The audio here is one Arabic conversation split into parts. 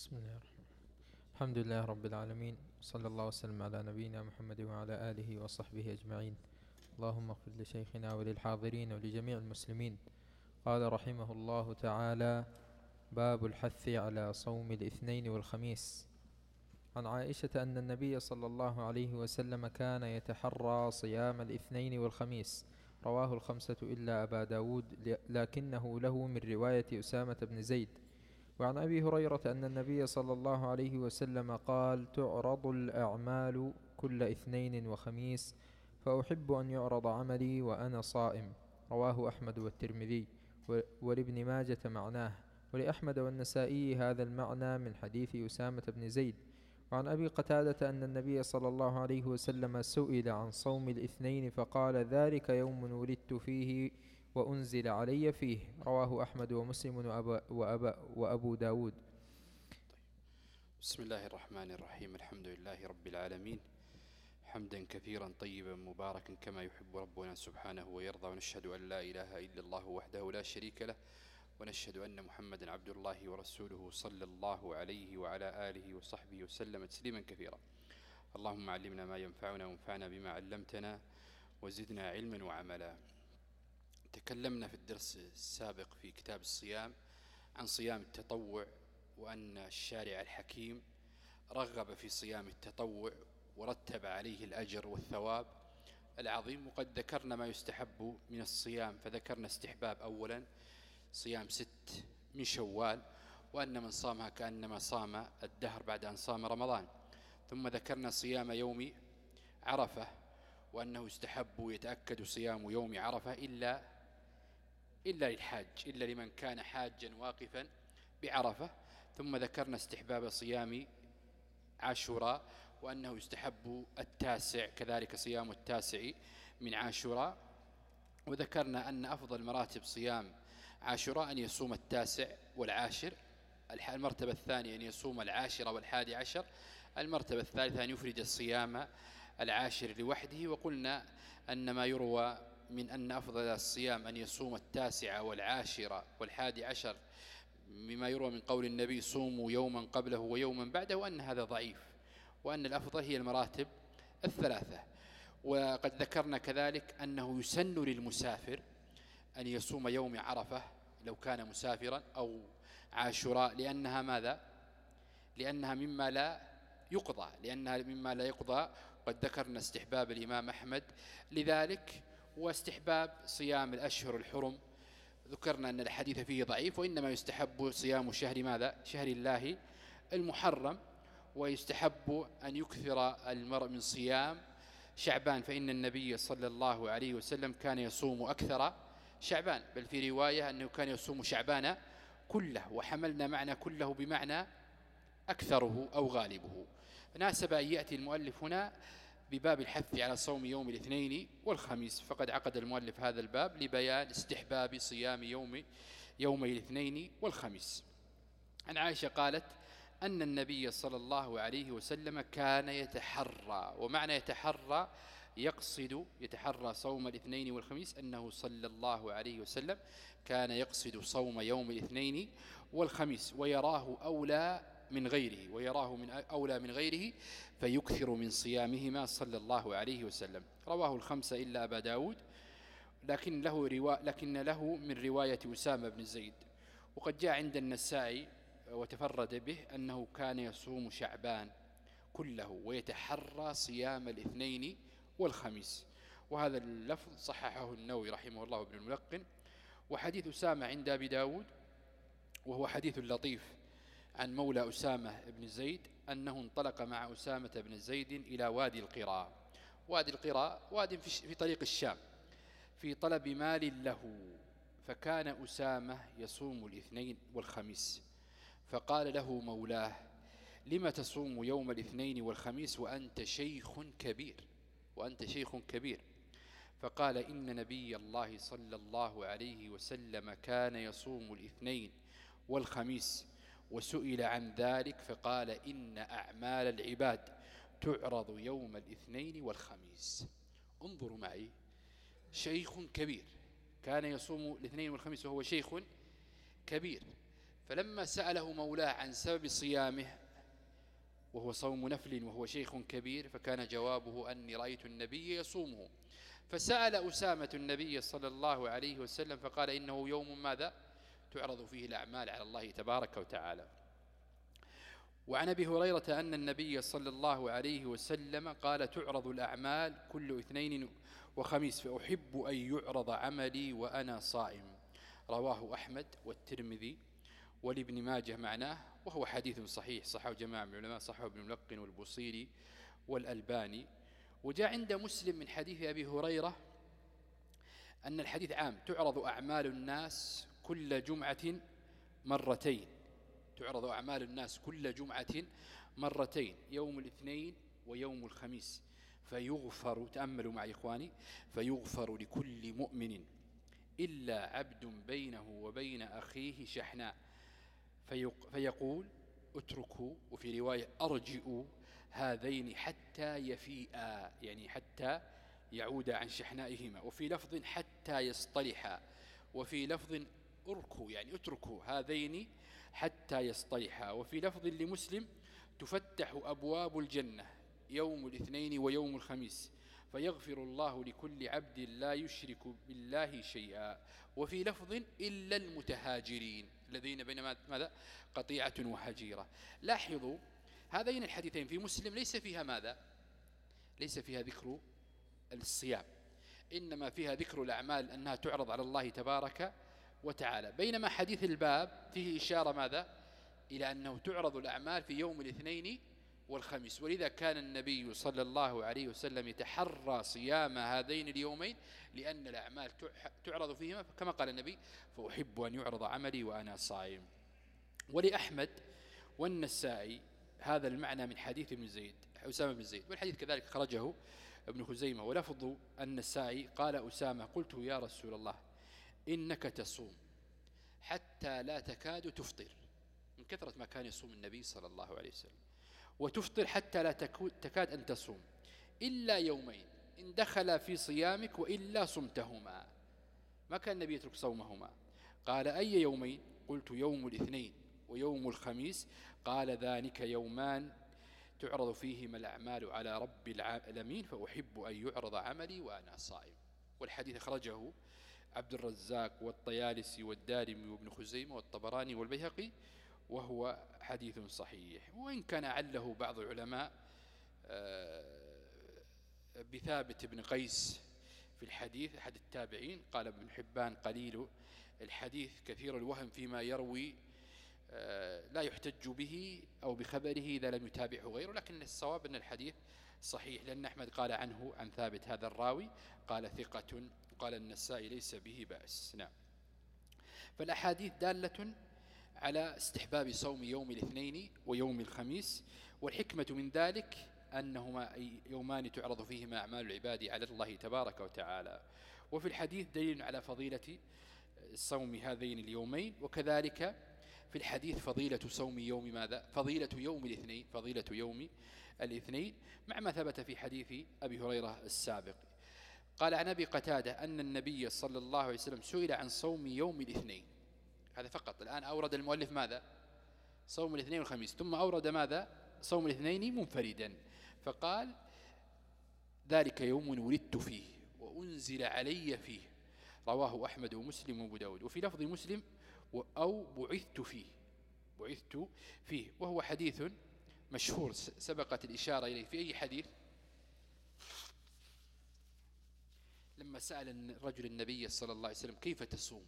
بسم الله الرحمن الحمد لله رب العالمين صلى الله وسلم على نبينا محمد وعلى آله وصحبه أجمعين. اللهم اغفر لشيخنا وللحاضرين ولجميع المسلمين. قال رحمه الله تعالى باب الحث على صوم الاثنين والخميس. عن عائشة أن النبي صلى الله عليه وسلم كان يتحرى صيام الاثنين والخميس. رواه الخمسة إلا أبا داود لكنه له من رواية أسامة بن زيد. وعن أبي هريرة أن النبي صلى الله عليه وسلم قال تعرض الأعمال كل اثنين وخميس فأحب أن يعرض عملي وأنا صائم. رواه أحمد والترمذي ولابن ماجة معناه. ولأحمد والنسائي هذا المعنى من حديث أسامة بن زيد. وعن أبي قتادة أن النبي صلى الله عليه وسلم سئل عن صوم الاثنين فقال ذلك يوم ولدت فيه وأنزل علي فيه. رواه أحمد ومسلم وأبا وأبا وأبو داود. بسم الله الرحمن الرحيم. الحمد لله رب العالمين. حمدا كثيرا طيبا مباركا كما يحب ربنا سبحانه ويرضى. ونشهد أن لا إله إلا الله وحده لا شريك له. ونشهد أن محمدا عبد الله ورسوله صلى الله عليه وعلى آله وصحبه وسلم تسليما كثيرا. اللهم علمنا ما ينفعنا وانفعنا بما علمتنا وزدنا علما وعملا. تكلمنا في الدرس السابق في كتاب الصيام عن صيام التطوع وأن الشارع الحكيم رغب في صيام التطوع ورتب عليه الأجر والثواب العظيم وقد ذكرنا ما يستحب من الصيام. فذكرنا استحباب أولا صيام ست من شوال وأن من صامها كأنما صام الدهر بعد أن صام رمضان. ثم ذكرنا صيام يوم عرفة وأنه يستحب ويتأكد صيام يوم عرفة إلا إلا للحاج إلا لمن كان حاجا واقفا بعرفة. ثم ذكرنا استحباب صيام عاشوراء وأنه يستحب التاسع كذلك صيام التاسع من عاشوراء. وذكرنا أن أفضل مراتب صيام عاشوراء أن يصوم التاسع والعاشر المرتبة الثانية أن يصوم العاشر والحادي عشر المرتبة الثالثة أن يفرد الصيام العاشر لوحده. وقلنا أن ما يروى من أن أفضل الصيام أن يصوم التاسع والعاشرة والحادي عشر مما يروى من قول النبي صوموا يوما قبله ويوما بعده وأن هذا ضعيف وأن الأفضل هي المراتب الثلاثة. وقد ذكرنا كذلك أنه يسن للمسافر أن يصوم يوم عرفة لو كان مسافرا أو عاشوراء لأنها ماذا؟ لأنها مما لا يقضى لأنها مما لا يقضى. قد ذكرنا استحباب الإمام أحمد لذلك واستحباب صيام الأشهر الحرم. ذكرنا أن الحديث فيه ضعيف وإنما يستحب صيام شهر ماذا؟ شهر الله المحرم ويستحب أن يكثر المرء من صيام شعبان فإن النبي صلى الله عليه وسلم كان يصوم أكثر شعبان. بل في رواية أنه كان يصوم شعبان كله وحملنا معنى كله بمعنى أكثره أو غالبه. ناسب أن يأتي المؤلف هنا بباب الحث على صوم يوم الاثنين والخميس. فقد عقد المؤلف هذا الباب لبيان استحباب صيام يوم يوم الاثنين والخميس. عن عائشة قالت أن النبي صلى الله عليه وسلم كان يتحرى ومعنى يتحرى يقصد يتحرى صوم الاثنين والخميس أنه صلى الله عليه وسلم كان يقصد صوم يوم الاثنين والخميس ويراه أولى من غيره ويراه من أولى من غيره فيكثر من صيامهما صلى الله عليه وسلم. رواه الخمسة إلا أبا داود. لكن له, روا لكن له من رواية أسامة بن زيد. وقد جاء عند النسائي وتفرد به أنه كان يصوم شعبان كله ويتحرى صيام الاثنين والخميس. وهذا اللفظ صححه النووي رحمه الله ابن الملقن. وحديث أسامة عند أبي داود وهو حديث لطيف. عن مولى أسامة بن زيد أنه انطلق مع أسامة بن زيد إلى وادي القراء. وادي القراء وادي في طريق الشام في طلب مال له فكان أسامة يصوم الاثنين والخميس. فقال له مولاه لم تصوم يوم الاثنين والخميس وأنت شيخ كبير؟ وأنت شيخ كبير. فقال إن نبي الله صلى الله عليه وسلم كان يصوم الاثنين والخميس وسئل عن ذلك فقال إن أعمال العباد تعرض يوم الاثنين والخميس. انظروا معي. شيخ كبير. كان يصوم الاثنين والخميس وهو شيخ كبير. فلما سأله مولاه عن سبب صيامه وهو صوم نفل وهو شيخ كبير فكان جوابه أني رأيت النبي يصومه. فسأل أسامة النبي صلى الله عليه وسلم فقال إنه يوم ماذا؟ تعرض فيه الأعمال على الله تبارك وتعالى. وعن أبي هريرة أن النبي صلى الله عليه وسلم قال تعرض الأعمال كل اثنين وخميس فأحب أن يعرض عملي وأنا صائم. رواه أحمد والترمذي ولابن ماجه معناه وهو حديث صحيح صحه جماعة من العلماء صحه ابن ملقن والبصيري والألباني. وجاء عند مسلم من حديث أبي هريرة أن الحديث عام تعرض أعمال الناس كل جمعة مرتين. تعرض أعمال الناس كل جمعة مرتين يوم الاثنين ويوم الخميس. فيغفر تأملوا معي إخواني فيغفر لكل مؤمن إلا عبد بينه وبين أخيه شحناء. فيقول اتركوا وفي رواية أرجئوا هذين حتى يفيئا يعني حتى يعود عن شحنائهما. وفي لفظ حتى يصطلحا. وفي لفظ اركوا يعني اتركوا هذين حتى يصطلحا وفي لفظ لمسلم تفتح أبواب الجنة يوم الاثنين ويوم الخميس فيغفر الله لكل عبد لا يشرك بالله شيئا. وفي لفظ إلا المتهاجرين الذين بين ماذا؟ قطيعة وهجيرة لاحظوا هذين الحديثين في مسلم ليس فيها ماذا؟ ليس فيها ذكر الصيام إنما فيها ذكر الأعمال أنها تعرض على الله تبارك وتعالى. بينما حديث الباب فيه إشارة ماذا؟ إلى أنه تعرض الأعمال في يوم الاثنين والخميس. ولذا كان النبي صلى الله عليه وسلم يتحرى صيام هذين اليومين لأن الأعمال تعرض فيهما. كما قال النبي فأحب أن يعرض عملي وأنا صائم. ولأحمد والنسائي هذا المعنى من حديث ابن زيد أسامة بن زيد. والحديث كذلك خرجه ابن خزيمة. ولفظ النسائي قال أسامة قلت يا رسول الله إنك تصوم حتى لا تكاد تفطر. من كثرة ما كان يصوم النبي صلى الله عليه وسلم. وتفطر حتى لا تكاد أن تصوم. إلا يومين إن دخل في صيامك وإلا صمتهما. ما كان النبي يترك صومهما؟ قال أي يومين؟ قلت يوم الاثنين ويوم الخميس. قال ذلك يومان تعرض فيهما الأعمال على رب العالمين فأحب أن يعرض عملي وأنا صائم. والحديث أخرجه عبد الرزاق والطيالسي والدارمي وابن خزيمة والطبراني والبيهقي وهو حديث صحيح. وإن كان عله بعض العلماء آه، بثابت بن قيس في الحديث أحد التابعين قال ابن حبان قليل الحديث كثير الوهم فيما يروي آه، لا يحتج به أو بخبره إذا لم يتابعه غيره لكن الصواب أن الحديث صحيح لأن أحمد قال عنه عن ثابت هذا الراوي قال ثقة قال النسائي ليس به بأس. نعم. فالأحاديث دالة على استحباب صوم يوم الاثنين ويوم الخميس والحكمة من ذلك أنهما يومان تعرض فيهما أعمال العباد على الله تبارك وتعالى. وفي الحديث دليل على فضيلة صوم هذين اليومين وكذلك في الحديث فضيلة صوم يوم ماذا؟ فضيلة يوم الاثنين فضيلة يوم الاثنين مع ما ثبت في حديث أبي هريرة السابق. قال عن أبي قتادة أن النبي صلى الله عليه وسلم سئل عن صوم يوم الاثنين. هذا فقط. الآن أورد المؤلف ماذا؟ صوم الاثنين والخميس. ثم أورد ماذا؟ صوم الاثنين منفردا. فقال ذلك يوم ولدت فيه وأنزل علي فيه. رواه أحمد ومسلم وأبو داود. وفي لفظ مسلم أو بعثت فيه. بعثت فيه. وهو حديث مشهور. سبقت الإشارة إليه. في أي حديث؟ لما سأل الرجل النبي صلى الله عليه وسلم كيف تصوم؟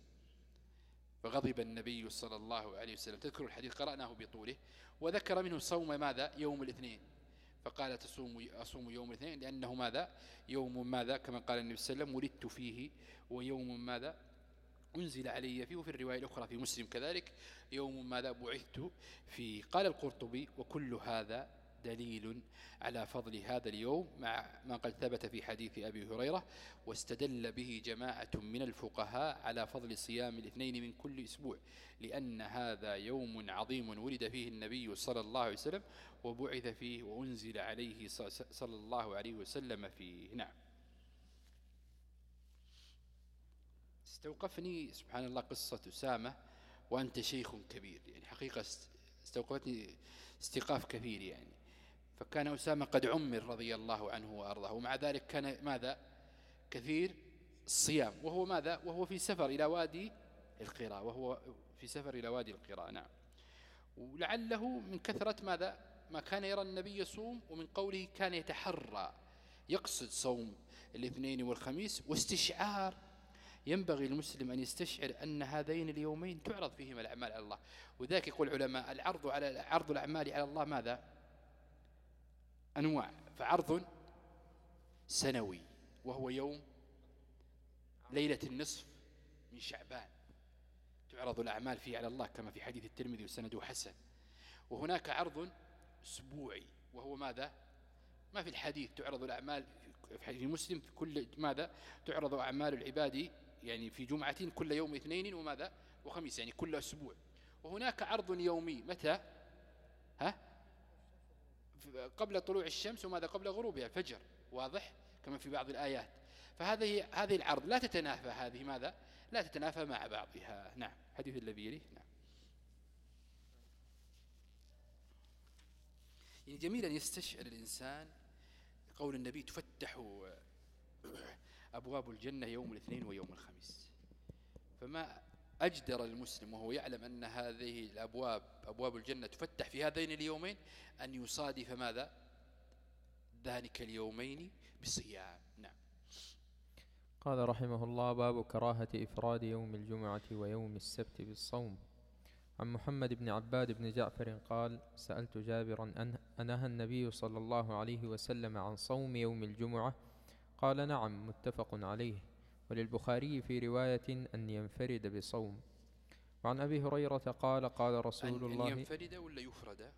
فغضب النبي صلى الله عليه وسلم. تذكر الحديث قرأناه بطوله. وذكر منه صوم ماذا؟ يوم الاثنين. فقال تصوم أصوم يوم الاثنين لأنه ماذا؟ يوم ماذا؟ كما قال النبي صلى الله عليه وسلم ولدت فيه ويوم ماذا؟ أنزل علي فيه وفي الرواية الأخرى في مسلم كذلك. يوم ماذا؟ بعثت فيه. قال القرطبي وكل هذا دليل على فضل هذا اليوم مع ما قد ثبت في حديث أبي هريرة واستدل به جماعة من الفقهاء على فضل صيام الاثنين من كل أسبوع لأن هذا يوم عظيم ولد فيه النبي صلى الله عليه وسلم وبعث فيه وأنزل عليه صلى الله عليه وسلم فيه. نعم. استوقفني سبحان الله قصة أسامة وأنت شيخ كبير يعني حقيقة استوقفتني استيقاف كثير يعني. فكان أسامة قد عمر رضي الله عنه وأرضاه. ومع ذلك كان ماذا؟ كثير الصيام وهو ماذا؟ وهو في سفر إلى وادي القراء وهو في سفر إلى وادي القراء نعم. ولعله من كثرة ماذا؟ ما كان يرى النبي يصوم ومن قوله كان يتحرى يقصد صوم الاثنين والخميس واستشعار. ينبغي المسلم أن يستشعر أن هذين اليومين تعرض فيهما الأعمال على الله. وذلك يقول العلماء العرض على عرض الأعمال على الله ماذا؟ أنواع. فعرض سنوي وهو يوم ليلة النصف من شعبان. تعرض الأعمال فيه على الله كما في حديث الترمذي وسنده حسن. وهناك عرض أسبوعي وهو ماذا؟ ما في الحديث تعرض الأعمال في مسلم في كل ماذا؟ تعرض أعمال العباد يعني في جمعة كل يوم اثنين وماذا؟ وخميس يعني كل أسبوع. وهناك عرض يومي. متى؟ ها؟ قبل طلوع الشمس وماذا قبل غروبها الفجر واضح؟ كما في بعض الآيات. فهذه هذه العرض لا تتنافى هذه ماذا؟ لا تتنافى مع بعضها. نعم. حديث الذي يليه نعم. يعني جميل أن يستشعر الإنسان قول النبي تفتح أبواب الجنة يوم الاثنين ويوم الخميس. فما أجدر المسلم وهو يعلم أن هذه الأبواب أبواب الجنة تفتح في هذين اليومين أن يصادف ماذا؟ ذلك اليومين بصيام. نعم. قال رحمه الله باب كراهة إفراد يوم الجمعة ويوم السبت بالصوم. عن محمد بن عباد بن جعفر قال سألت جابرا أنهى النبي صلى الله عليه وسلم عن صوم يوم الجمعة؟ قال نعم متفق عليه. وللبخاري في رواية أن ينفرد بصوم. وعن أبي هريرة قال قال رسول أن الله أن ينفرد ولا يفرد؟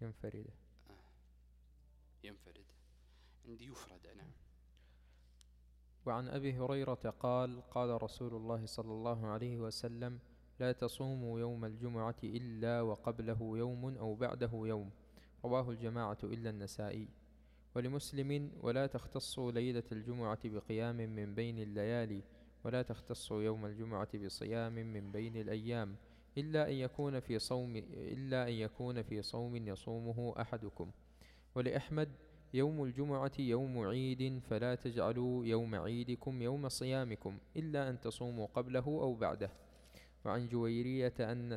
ينفرد. آه. ينفرد. عندي يفرد نعم وعن أبي هريرة قال قال رسول الله صلى الله عليه وسلم لا تصوموا يوم الجمعة إلا وقبله يوم أو بعده يوم. رواه الجماعة إلا النسائي. ولمسلم ولا تختص ليلة الجمعة بقيام من بين الليالي ولا تختص يوم الجمعة بصيام من بين الأيام إلا أن يكون في صوم إلا أن يكون في صوم يصومه أحدكم. ولأحمد يوم الجمعة يوم عيد فلا تجعلوا يوم عيدكم يوم صيامكم إلا أن تصوموا قبله أو بعده. وعن جويرية أن,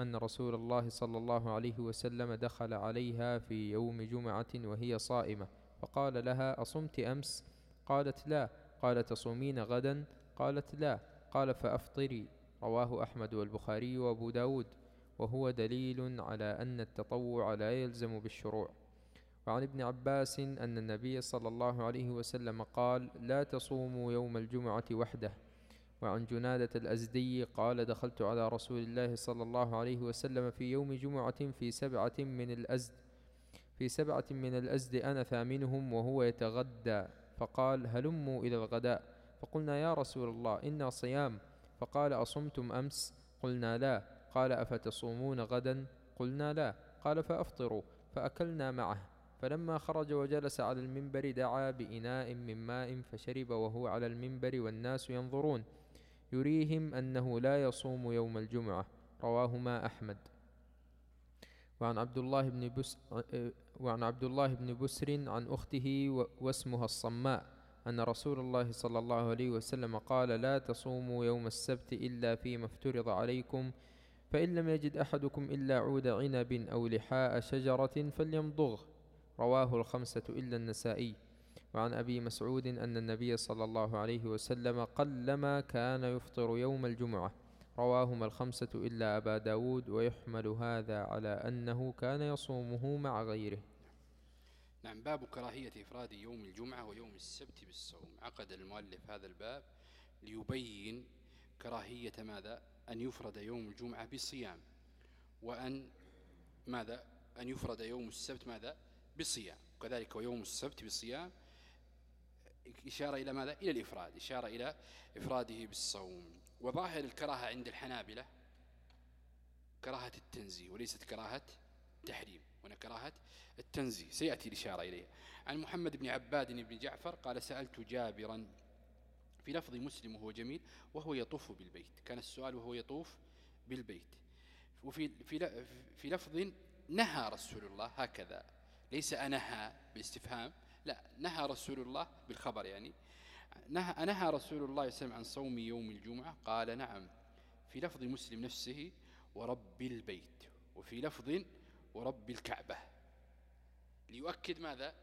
أن رسول الله صلى الله عليه وسلم دخل عليها في يوم جمعة وهي صائمة. فقال لها أصمت أمس؟ قالت لا. قال تصومين غدا؟ قالت لا. قال فأفطري. رواه أحمد والبخاري وأبو داود. وهو دليل على أن التطوع لا يلزم بالشروع. وعن ابن عباس أن النبي صلى الله عليه وسلم قال لا تصوموا يوم الجمعة وحده. وعن جنادة الأزدي قال دخلت على رسول الله صلى الله عليه وسلم في يوم جمعة في سبعة من الأزد. في سبعة من الأزد أنا ثامنهم وهو يتغدى فقال هلموا إلى الغداء. فقلنا يا رسول الله إنا صيام. فقال أصمتم أمس؟ قلنا لا. قال أفتصومون غدا؟ قلنا لا. قال فأفطروا. فأكلنا معه. فلما خرج وجلس على المنبر دعا بإناء من ماء فشرب وهو على المنبر والناس ينظرون. يريهم أنه لا يصوم يوم الجمعة. رواهما أحمد. وعن عبد الله بن بس وعن عبد الله بن بسر عن أخته واسمها الصماء أن رسول الله صلى الله عليه وسلم قال لا تصوموا يوم السبت إلا فيما افترض عليكم فإن لم يجد أحدكم إلا عود عنب أو لحاء شجرة فليمضغ. رواه الخمسة إلا النسائي. وعن أبي مسعود أن النبي صلى الله عليه وسلم قلما كان يفطر يوم الجمعة. رواهما الخمسة إلا أبا داود ويحمل هذا على أنه كان يصومه مع غيره. نعم باب كراهية إفراد يوم الجمعة ويوم السبت بالصوم. عقد المؤلف هذا الباب ليبين كراهية ماذا؟ أن يفرد يوم الجمعة بصيام وأن ماذا؟ أن يفرد يوم السبت ماذا؟ بصيام. وكذلك ويوم السبت بصيام إشارة إلى ماذا؟ إلى الإفراد إشارة إلى إفراده بالصوم. وظاهر الكراهة عند الحنابلة كراهة التنزيه وليست كراهة تحريم هنا كراهة التنزيه. سيأتي الإشارة إليها. عن محمد بن عباد بن جعفر قال سألت جابرا في لفظ مسلم وهو جميل وهو يطوف بالبيت. كان السؤال وهو يطوف بالبيت. وفي في في لفظ نهى رسول الله هكذا. ليس أنهى باستفهام لا نهى رسول الله بالخبر يعني. نهى, نهى رسول الله صلى الله عليه وسلم عن صوم يوم الجمعة قال نعم في لفظ مسلم نفسه ورب البيت وفي لفظ ورب الكعبة. ليؤكد ماذا؟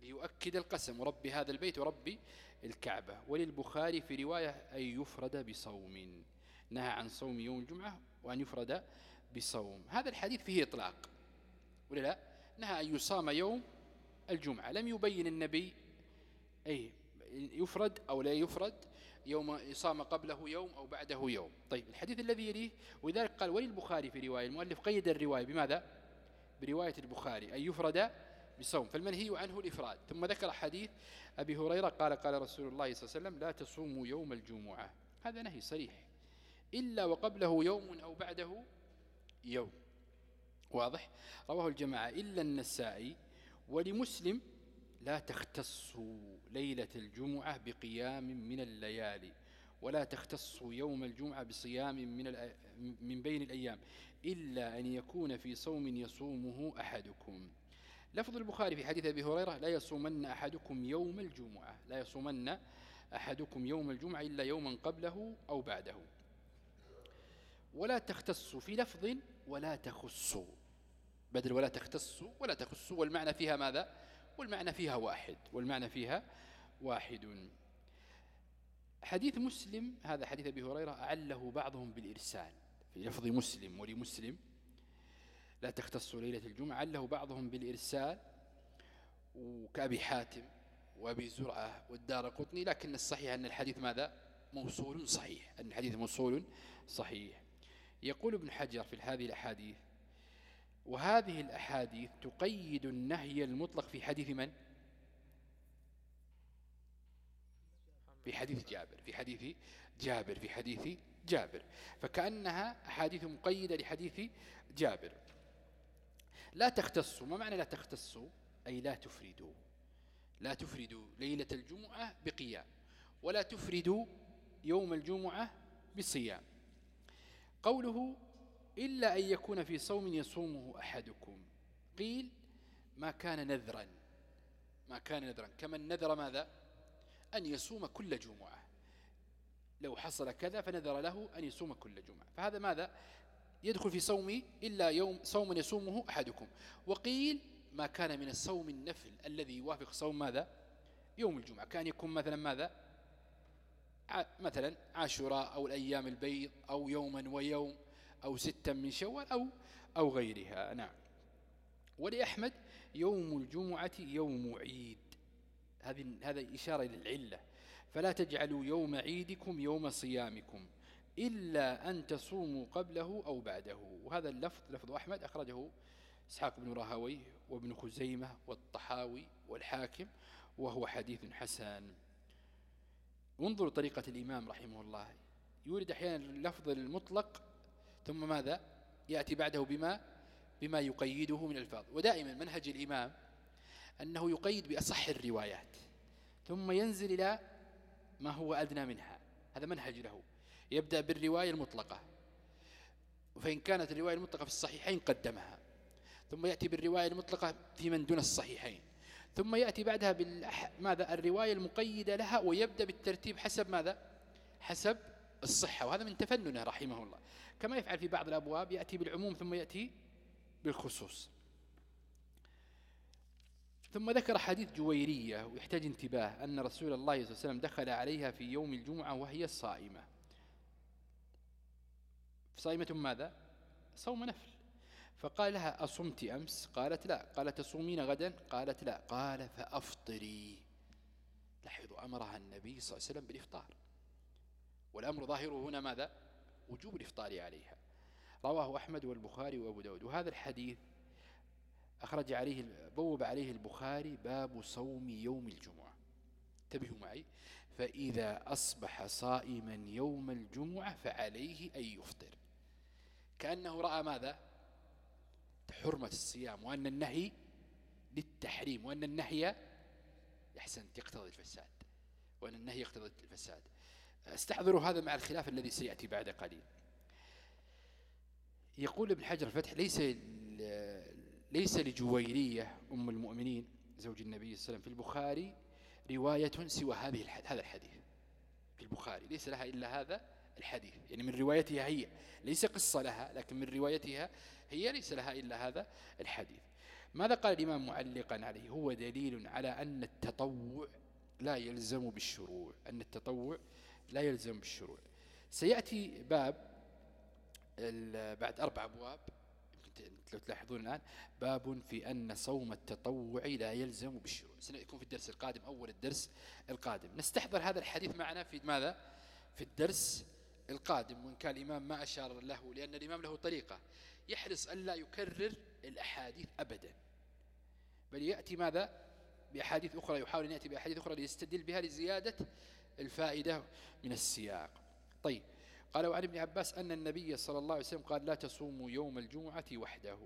ليؤكد القسم ورب هذا البيت ورب الكعبة. وللبخاري في رواية أن يفرد بصوم. نهى عن صوم يوم الجمعة وأن يفرد بصوم. هذا الحديث فيه إطلاق ولا لا؟ نهى أن يصام يوم الجمعة. لم يبين النبي أي يفرد أو لا يفرد يوم يصام قبله يوم أو بعده يوم. طيب الحديث الذي يليه ولذلك قال وللبخاري في رواية المؤلف قيد الرواية بماذا؟ برواية البخاري أن يفرد بصوم. فالمنهي عنه الإفراد. ثم ذكر حديث أبي هريرة قال قال رسول الله صلى الله عليه وسلم لا تصوموا يوم الجمعة هذا نهي صريح. إلا وقبله يوم أو بعده يوم. واضح؟ رواه الجماعة. إلا النسائي ولمسلم لا تختص ليلة الجمعة بقيام من الليالي ولا تختص يوم الجمعة بصيام من, من بين الأيام إلا أن يكون في صوم يصومه أحدكم. لفظ البخاري في حديث أبي هريرة لا يصومن أحدكم يوم الجمعة لا يصومن أحدكم يوم الجمعة إلا يوما قبله أو بعده. ولا تختص في لفظ ولا تخص بدل ولا تختص ولا تخص والمعنى فيها ماذا؟ والمعنى فيها واحد والمعنى فيها واحد. حديث مسلم هذا حديث أبي هريرة أعله بعضهم بالإرسال في لفظ مسلم ولمسلم. لا تختص ليلة الجمعة عله بعضهم بالإرسال وكأبي حاتم وأبي زرعة والدار قطني. لكن الصحيح أن الحديث ماذا؟ موصول صحيح أن الحديث موصول صحيح. يقول ابن حجر في هذه الأحاديث وهذه الأحاديث تقيد النهي المطلق في حديث من؟ في حديث جابر في حديث جابر في حديث جابر. فكأنها أحاديث مقيدة لحديث جابر. لا تختصوا ما معنى لا تختصوا؟ أي لا تفردوا. لا تفردوا ليلة الجمعة بقيام ولا تفردوا يوم الجمعة بصيام قوله إلا أن يكون في صوم يصومه أحدكم. قيل ما كان نذرا. ما كان نذرا. كمن نذر ماذا؟ أن يصوم كل جمعة. لو حصل كذا فنذر له أن يصوم كل جمعة. فهذا ماذا؟ يدخل في صوم إلا يوم صوم يصومه أحدكم. وقيل ما كان من الصوم النفل الذي يوافق صوم ماذا؟ يوم الجمعة. كان يكون مثلا ماذا؟ مثلا عاشوراء أو الأيام البيض أو يوما ويوم. أو ستا من شوال أو, أو غيرها. نعم. ولأحمد يوم الجمعة يوم عيد. هذا إشارة للعلة فلا تجعلوا يوم عيدكم يوم صيامكم إلا أن تصوموا قبله أو بعده. وهذا اللفظ لفظ أحمد أخرجه إسحاق بن راهوي وابن خزيمة والطحاوي والحاكم وهو حديث حسن. انظروا طريقة الإمام رحمه الله. يورد أحيانا اللفظ المطلق ثم ماذا؟ يأتي بعده بما بما يقيده من الفاظ. ودائما منهج الإمام أنه يقيد بأصح الروايات ثم ينزل إلى ما هو أدنى منها. هذا منهج له. يبدأ بالرواية المطلقة. فإن كانت الرواية المطلقة في الصحيحين قدمها. ثم يأتي بالرواية المطلقة في من دون الصحيحين. ثم يأتي بعدها بالأح... ماذا؟ الرواية المقيدة لها ويبدأ بالترتيب حسب ماذا؟ حسب الصحة. وهذا من تفننه رحمه الله. كما يفعل في بعض الأبواب يأتي بالعموم ثم يأتي بالخصوص. ثم ذكر حديث جويرية ويحتاج انتباه أن رسول الله صلى الله عليه وسلم دخل عليها في يوم الجمعة وهي صائمة. صائمة ماذا؟ صوم نفل. فقال لها أصمت أمس؟ قالت لا. قال تصومين غدا؟ قالت لا. قال فأفطري. لاحظوا أمرها النبي صلى الله عليه وسلم بالإفطار. والأمر ظاهره هنا ماذا؟ وجوب الإفطار عليها. رواه أحمد والبخاري وأبو داود. وهذا الحديث أخرج عليه بوب عليه البخاري باب صوم يوم الجمعة. انتبهوا معي. فإذا أصبح صائما يوم الجمعة فعليه أن يفطر. كأنه رأى ماذا؟ حرمة الصيام وأن النهي للتحريم وأن النهي يحسن يقتضي الفساد. وأن النهي يقتضي الفساد. استحضروا هذا مع الخلاف الذي سيأتي بعد قليل. يقول ابن حجر الفتح ليس ليس لجويرية أم المؤمنين زوج النبي صلى الله عليه وسلم في البخاري رواية سوى هذه هذا الحديث. في البخاري ليس لها إلا هذا الحديث. يعني من روايتها هي ليس قصة لها لكن من روايتها هي ليس لها إلا هذا الحديث. ماذا قال الإمام معلقا عليه؟ هو دليل على أن التطوع لا يلزم بالشروع. أن التطوع لا يلزم بالشروع. سيأتي باب بعد أربع أبواب لو تلاحظون الآن باب في أن صوم التطوع لا يلزم بالشروع. سيكون في الدرس القادم أول الدرس القادم. نستحضر هذا الحديث معنا في ماذا؟ في الدرس القادم وإن كان الإمام ما أشار له لأن الإمام له طريقة. يحرص ألا يكرر الأحاديث أبدا. بل يأتي ماذا؟ بأحاديث أخرى يحاول أن يأتي بأحاديث أخرى ليستدل بها لزيادة الفائدة من السياق. طيب قال وعن ابن عباس أن النبي صلى الله عليه وسلم قال لا تصوموا يوم الجمعة وحده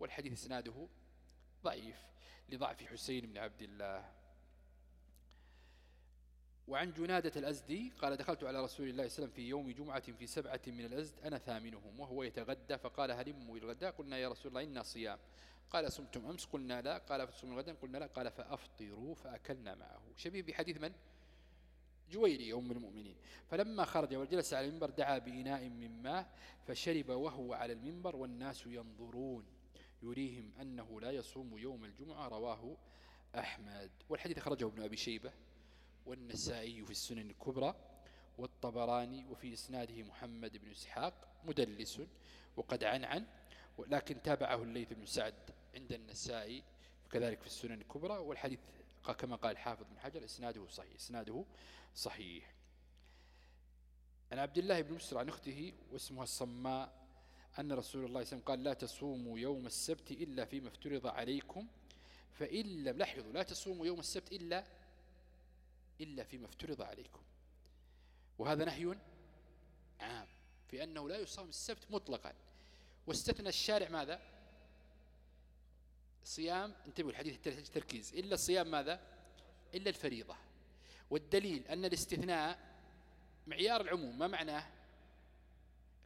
والحديث إسناده ضعيف لضعف حسين بن عبد الله. وعن جنادة الأزدي قال دخلت على رسول الله صلى الله عليه وسلم في يوم جمعة في سبعة من الأزد أنا ثامنهم وهو يتغدى فقال هلموا إلى الغداء؟ قلنا يا رسول الله إنا صيام. قال صمتم أمس؟ قلنا لا. قال فتصوموا غدا قلنا لا. قال فأفطروا فأكلنا معه. شبيه بحديث من؟ جويري أم المؤمنين. فلما خرج وجلس على المنبر دعا بإناء من ماء فشرب وهو على المنبر والناس ينظرون. يريهم أنه لا يصوم يوم الجمعة رواه أحمد. والحديث خرجه ابن أبي شيبة والنسائي في السنن الكبرى والطبراني وفي إسناده محمد بن إسحاق مدلس وقد عنعن لكن تابعه الليث بن سعد عند النسائي وكذلك في السنن الكبرى. والحديث كما قال الحافظ بن حجر إسناده صحيح إسناده صحيح. عن عبد الله بن مسر عن أخته واسمها الصماء أن رسول الله صلى الله عليه وسلم قال لا تصوموا يوم السبت إلا فيما افترض عليكم فإن لم لاحظوا لا تصوموا يوم السبت إلا إلا فيما افترض عليكم. وهذا نهي عام في أنه لا يصام السبت مطلقا. واستثنى الشارع ماذا؟ صيام انتبهوا الحديث تركيز إلا الصيام ماذا؟ إلا الفريضة. والدليل أن الاستثناء معيار العموم. ما معناه؟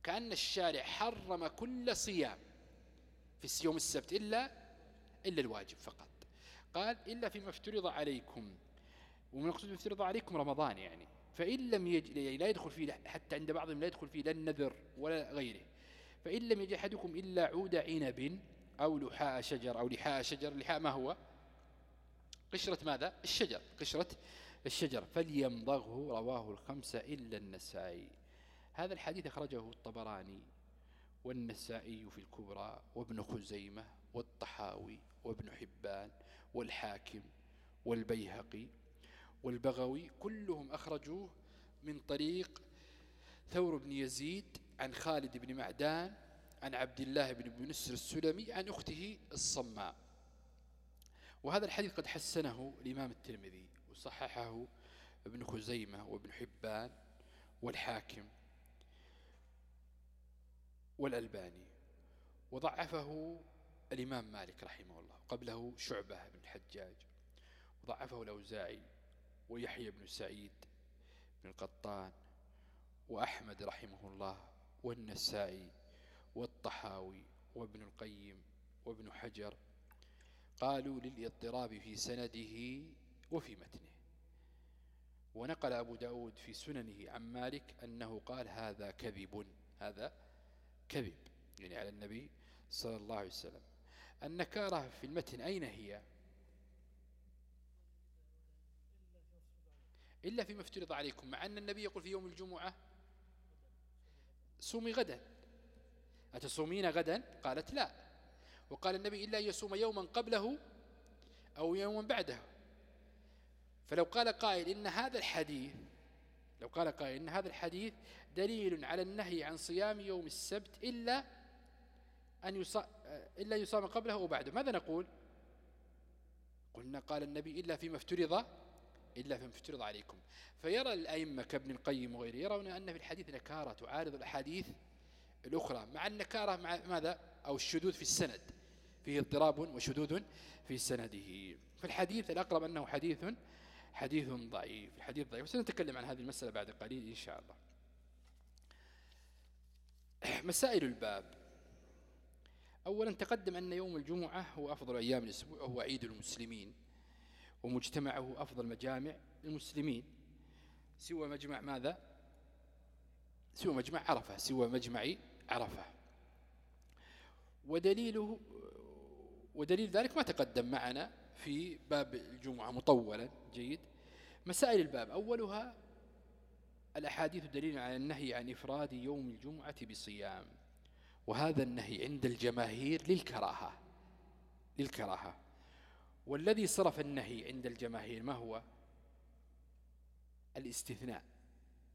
كأن الشارع حرم كل صيام في يوم السبت إلا إلا الواجب فقط. قال إلا فيما افترض عليكم. ومن يقصد افترض عليكم رمضان يعني. فإن لم يجد يعني لا يدخل فيه حتى عند بعضهم لا يدخل فيه لا النذر ولا غيره. فإن لم يجد أحدكم إلا عود عنب أو لحاء شجر أو لحاء شجر. لحاء ما هو؟ قشرة ماذا؟ الشجر. قشرة الشجر. فليمضغه رواه الخمسة إلا النسائي. هذا الحديث أخرجه الطبراني والنسائي في الكبرى وابن خزيمة والطحاوي وابن حبان والحاكم والبيهقي والبغوي. كلهم أخرجوه من طريق ثور بن يزيد عن خالد بن معدان عن عبد الله بن بنسر السلمي عن أخته الصماء. وهذا الحديث قد حسنه الإمام الترمذي وصححه ابن خزيمة وابن حبان والحاكم والألباني. وضعفه الإمام مالك رحمه الله قبله شعبة بن الحجاج. وضعفه الأوزاعي ويحيى بن سعيد بن القطان وأحمد رحمه الله والنسائي والطحاوي وابن القيم وابن حجر قالوا للاضطراب في سنده وفي متنه. ونقل أبو داود في سننه عن مالك أنه قال هذا كذب هذا كذب يعني على النبي صلى الله عليه وسلم. النكارة في المتن أين هي؟ إلا فيما افترض عليكم مع أن النبي يقول في يوم الجمعة صومي غدا. أتصومين غدا؟ قالت لا. وقال النبي إلا يصوم يوما قبله أو يوما بعده. فلو قال قائل إن هذا الحديث لو قال قائل إن هذا الحديث دليل على النهي عن صيام يوم السبت إلا أن يصام إلا يصام قبله أو بعده. ماذا نقول؟ قلنا قال النبي إلا فيما افترض إلا فيما افترض عليكم. فيرى الأئمة كابن القيم وغيره يرون أن في الحديث نكارة تعارض الأحاديث الأخرى مع النكارة مع ماذا؟ أو الشذوذ في السند فيه اضطراب وشذوذ في سنده. فالحديث الأقرب أنه حديث حديث ضعيف الحديث ضعيف. وسنتكلم عن هذه المسألة بعد قليل إن شاء الله. مسائل الباب. أولا تقدم أن يوم الجمعة هو أفضل أيام الأسبوع وهو عيد المسلمين ومجتمعه أفضل مجامع المسلمين سوى مجمع ماذا؟ سوى مجمع عرفة سوى مجمع عرفة. ودليله ودليل ذلك ما تقدم معنا في باب الجمعة مطولا جيد. مسائل الباب أولها الأحاديث دليل على النهي عن إفراد يوم الجمعة بصيام. وهذا النهي عند الجماهير للكراهة للكراهة. والذي صرف النهي عند الجماهير ما هو؟ الاستثناء.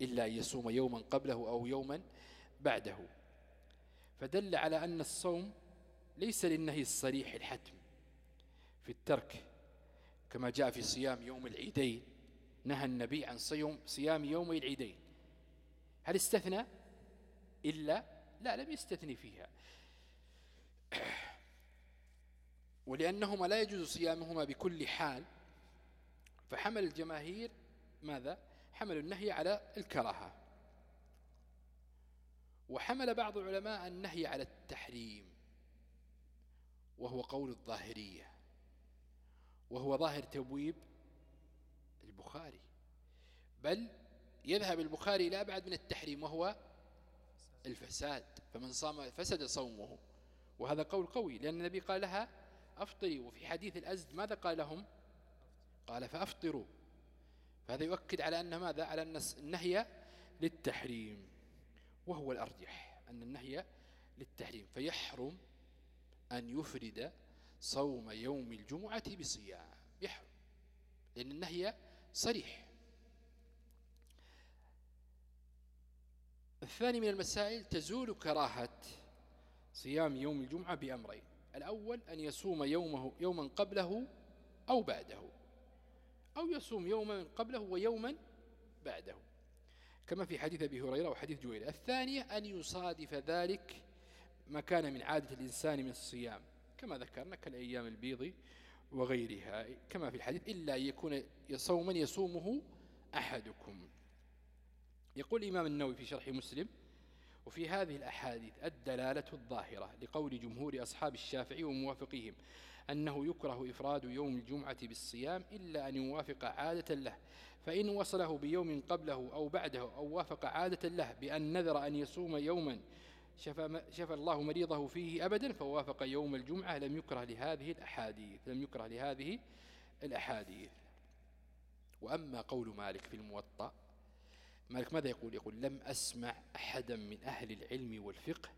إلا أن يصوم يوما قبله أو يوما بعده. فدل على أن الصوم ليس للنهي الصريح الحتم في الترك كما جاء في صيام يوم العيدين. نهى النبي عن صيام صيام يومي العيدين. هل استثنى؟ إلا لا لم يستثني فيها. ولأنهما لا يجوز صيامهما بكل حال. فحمل الجماهير ماذا؟ حمل النهي على الكراهة. وحمل بعض العلماء النهي على التحريم وهو قول الظاهرية وهو ظاهر تبويب البخاري. بل يذهب البخاري إلى أبعد من التحريم وهو الفساد فمن صام فسد صومه. وهذا قول قوي لأن النبي قال لها أفطري وفي حديث الأزد ماذا قال لهم؟ قال فأفطروا. فهذا يؤكد على أن ماذا؟ على أن النهي للتحريم وهو الأرجح أن النهي للتحريم. فيحرم أن يفرد صوم يوم الجمعة بصيام. يحرم لأن النهي صريح. الثاني من المسائل تزول كراهة صيام يوم الجمعة بأمرين. الأول أن يصوم يومه يوما قبله أو بعده. أو يصوم يوما قبله ويوما بعده. كما في حديث أبي هريرة وحديث جويل الثانية أن يصادف ذلك ما كان من عادة الإنسان من الصيام. كما ذكرنا كالأيام البيض وغيرها. كما في الحديث إلا يكون صوما يصومه أحدكم. يقول الإمام النووي في شرح مسلم وفي هذه الأحاديث الدلالة الظاهرة لقول جمهور أصحاب الشافعي وموافقيهم أنه يكره إفراد يوم الجمعة بالصيام إلا أن يوافق عادة له فإن وصله بيوم قبله أو بعده أو وافق عادة له بأن نذر أن يصوم يوما شفى, شفى الله مريضه فيه أبدا فوافق يوم الجمعة لم يكره لهذه الأحاديث لم يكره لهذه الأحاديث. وأما قول مالك في الموطأ مالك ماذا يقول؟ يقول لم أسمع أحدا من أهل العلم والفقه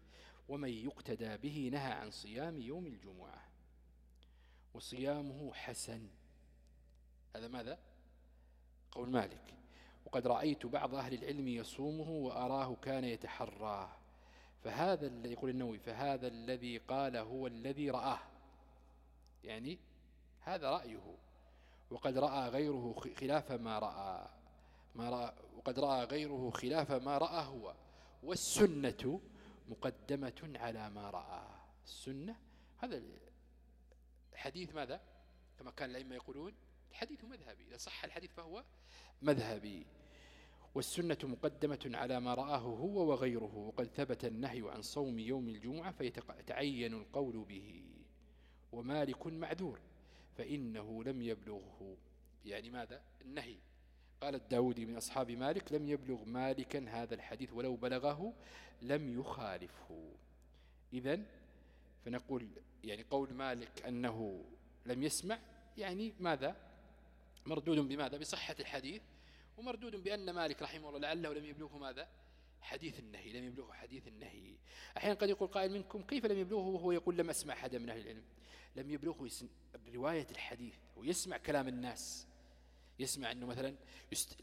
ومن يقتدى به نهى عن صيام يوم الجمعة. وصيامه حسن. هذا ماذا؟ قول مالك. وقد رأيت بعض أهل العلم يصومه وأراه كان يتحراه فهذا الذي يقول النووي فهذا الذي قال هو الذي رآه. يعني هذا رأيه. وقد رأى غيره خلاف ما رأى. ما رأى وقد رأى غيره خلاف ما رأى هو. والسنة مقدمة على ما رأى. السنة هذا الحديث ماذا؟ كما كان الأئمة يقولون الحديث مذهبي إذا صح الحديث فهو مذهبي. والسنة مقدمة على ما رآه هو وغيره وقد ثبت النهي عن صوم يوم الجمعة فيتعين القول به. ومالك معذور فإنه لم يبلغه. يعني ماذا؟ النهي. قال الداودي من أصحاب مالك لم يبلغ مالكا هذا الحديث ولو بلغه لم يخالفه. إذا فنقول يعني قول مالك أنه لم يسمع يعني ماذا؟ مردود بماذا؟ بصحة الحديث ومردود بأن مالك رحمه الله لعله لم يبلغه ماذا؟ حديث النهي لم يبلغه حديث النهي. أحيانا قد يقول قائل منكم كيف لم يبلغه؟ وهو يقول لم أسمع حدا من أهل العلم. لم يبلغه برواية الحديث ويسمع كلام الناس. يسمع أنه مثلا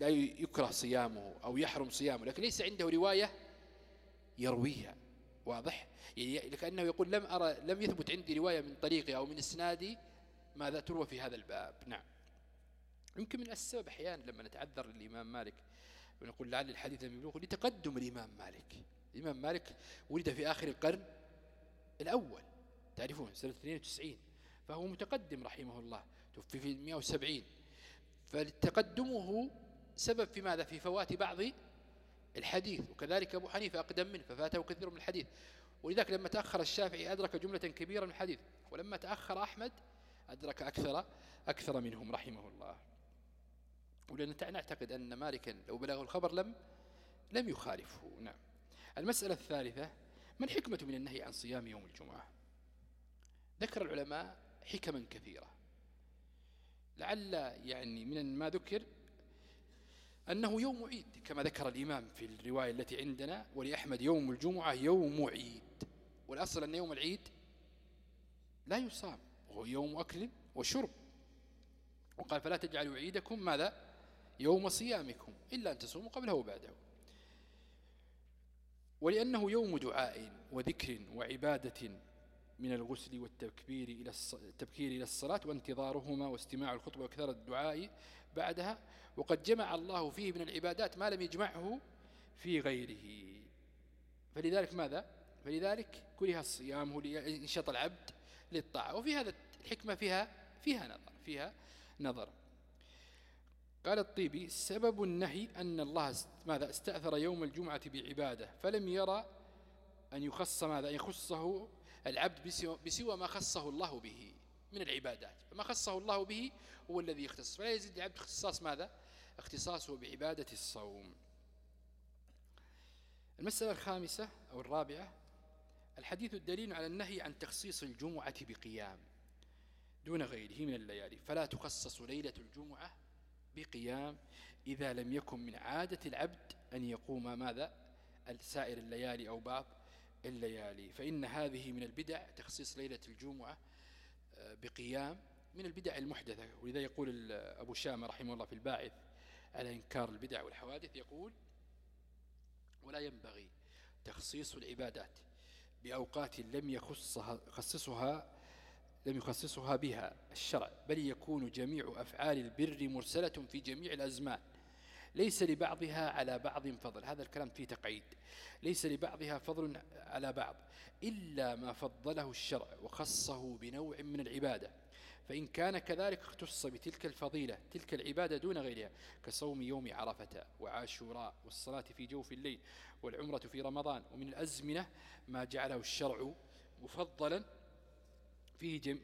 لا يكره صيامه أو يحرم صيامه لكن ليس عنده رواية يرويها. واضح؟ يعني لكأنه يقول لم أرى لم يثبت عندي رواية من طريقي أو من إسنادي ماذا تروى في هذا الباب. نعم. يمكن من السبب أحيانا لما نتعذر للإمام مالك ونقول لعل الحديث لم يبلغه لتقدم الإمام مالك. الإمام مالك ولد في آخر القرن الأول تعرفون سنة 92 فهو متقدم رحمه الله توفي في 170 فتقدمه سبب في ماذا؟ في فوات بعض الحديث وكذلك أبو حنيفة أقدم منه ففاته كثير من الحديث. ولذلك لما تأخر الشافعي أدرك جملة كبيرة من الحديث ولما تأخر أحمد أدرك أكثر أكثر منهم رحمه الله. ولأن نعتقد أن مالكا لو بلغه الخبر لم لم يخالفه. نعم. المسألة الثالثة ما الحكمة من النهي عن صيام يوم الجمعة؟ ذكر العلماء حكما كثيرة. لعل يعني من ما ذكر أنه يوم عيد كما ذكر الإمام في الرواية التي عندنا ولأحمد يوم الجمعة يوم عيد. والأصل أن يوم العيد لا يصام وهو يوم أكل وشرب. وقال فلا تجعلوا عيدكم ماذا؟ يوم صيامكم إلا أن تصوموا قبله وبعده. ولأنه يوم دعاء وذكر وعبادة من الغسل والتكبير إلى التبكير إلى الصلاة وانتظارهما واستماع الخطبة وكثرة الدعاء بعدها وقد جمع الله فيه من العبادات ما لم يجمعه في غيره. فلذلك ماذا؟ فلذلك كره الصيام لإنشط العبد للطاعة. وفي هذا الحكمة فيها فيها نظر فيها نظر. قال الطيبي سبب النهي أن الله ماذا؟ استأثر يوم الجمعة بعبادة فلم يرى أن يخص ماذا؟ يخصه العبد بسوى ما خصه الله به. من العبادات فما خصه الله به هو الذي يختص. فلا يزيد العبد اختصاص ماذا؟ اختصاصه بعبادة الصوم. المسألة الخامسة أو الرابعة الحديث الدليل على النهي عن تخصيص الجمعة بقيام دون غيره من الليالي. فلا تخصص ليلة الجمعة بقيام إذا لم يكن من عادة العبد أن يقوم ماذا؟ السائر الليالي أو بعض الليالي. فإن هذه من البدع تخصيص ليلة الجمعة بقيام من البدع المحدثة. ولذا يقول أبو شامة رحمه الله في الباعث على إنكار البدع والحوادث يقول ولا ينبغي تخصيص العبادات بأوقات لم يخصها خصصها لم يخصصها بها الشرع بل يكون جميع أفعال البر مرسلة في جميع الأزمان ليس لبعضها على بعض فضل. هذا الكلام فيه تقعيد. ليس لبعضها فضل على بعض إلا ما فضله الشرع وخصه بنوع من العبادة. فإن كان كذلك اختص بتلك الفضيلة تلك العبادة دون غيرها كصوم يوم عرفة وعاشوراء والصلاة في جوف الليل والعمرة في رمضان ومن الأزمنة ما جعله الشرع مفضلا فيه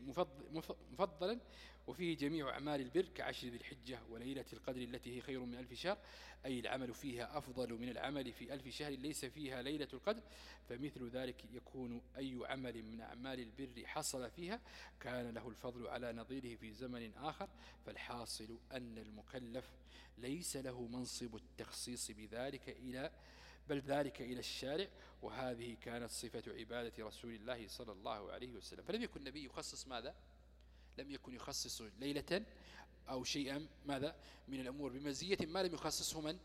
مفضلا وفيه جميع أعمال البر كعشر ذي الحجة وليلة القدر التي هي خير من ألف شهر أي العمل فيها أفضل من العمل في ألف شهر ليس فيها ليلة القدر فمثل ذلك يكون أي عمل من أعمال البر حصل فيها كان له الفضل على نظيره في زمن آخر فالحاصل أن المكلف ليس له منصب التخصيص بذلك إلى بل ذلك إلى الشارع وهذه كانت صفة عبادة رسول الله صلى الله عليه وسلم. فلم يكن النبي يخصص ماذا؟ لم يكن يخصص ليلة أو شيئا. ماذا؟ من الأمور بمزية ما لم يخصصه من؟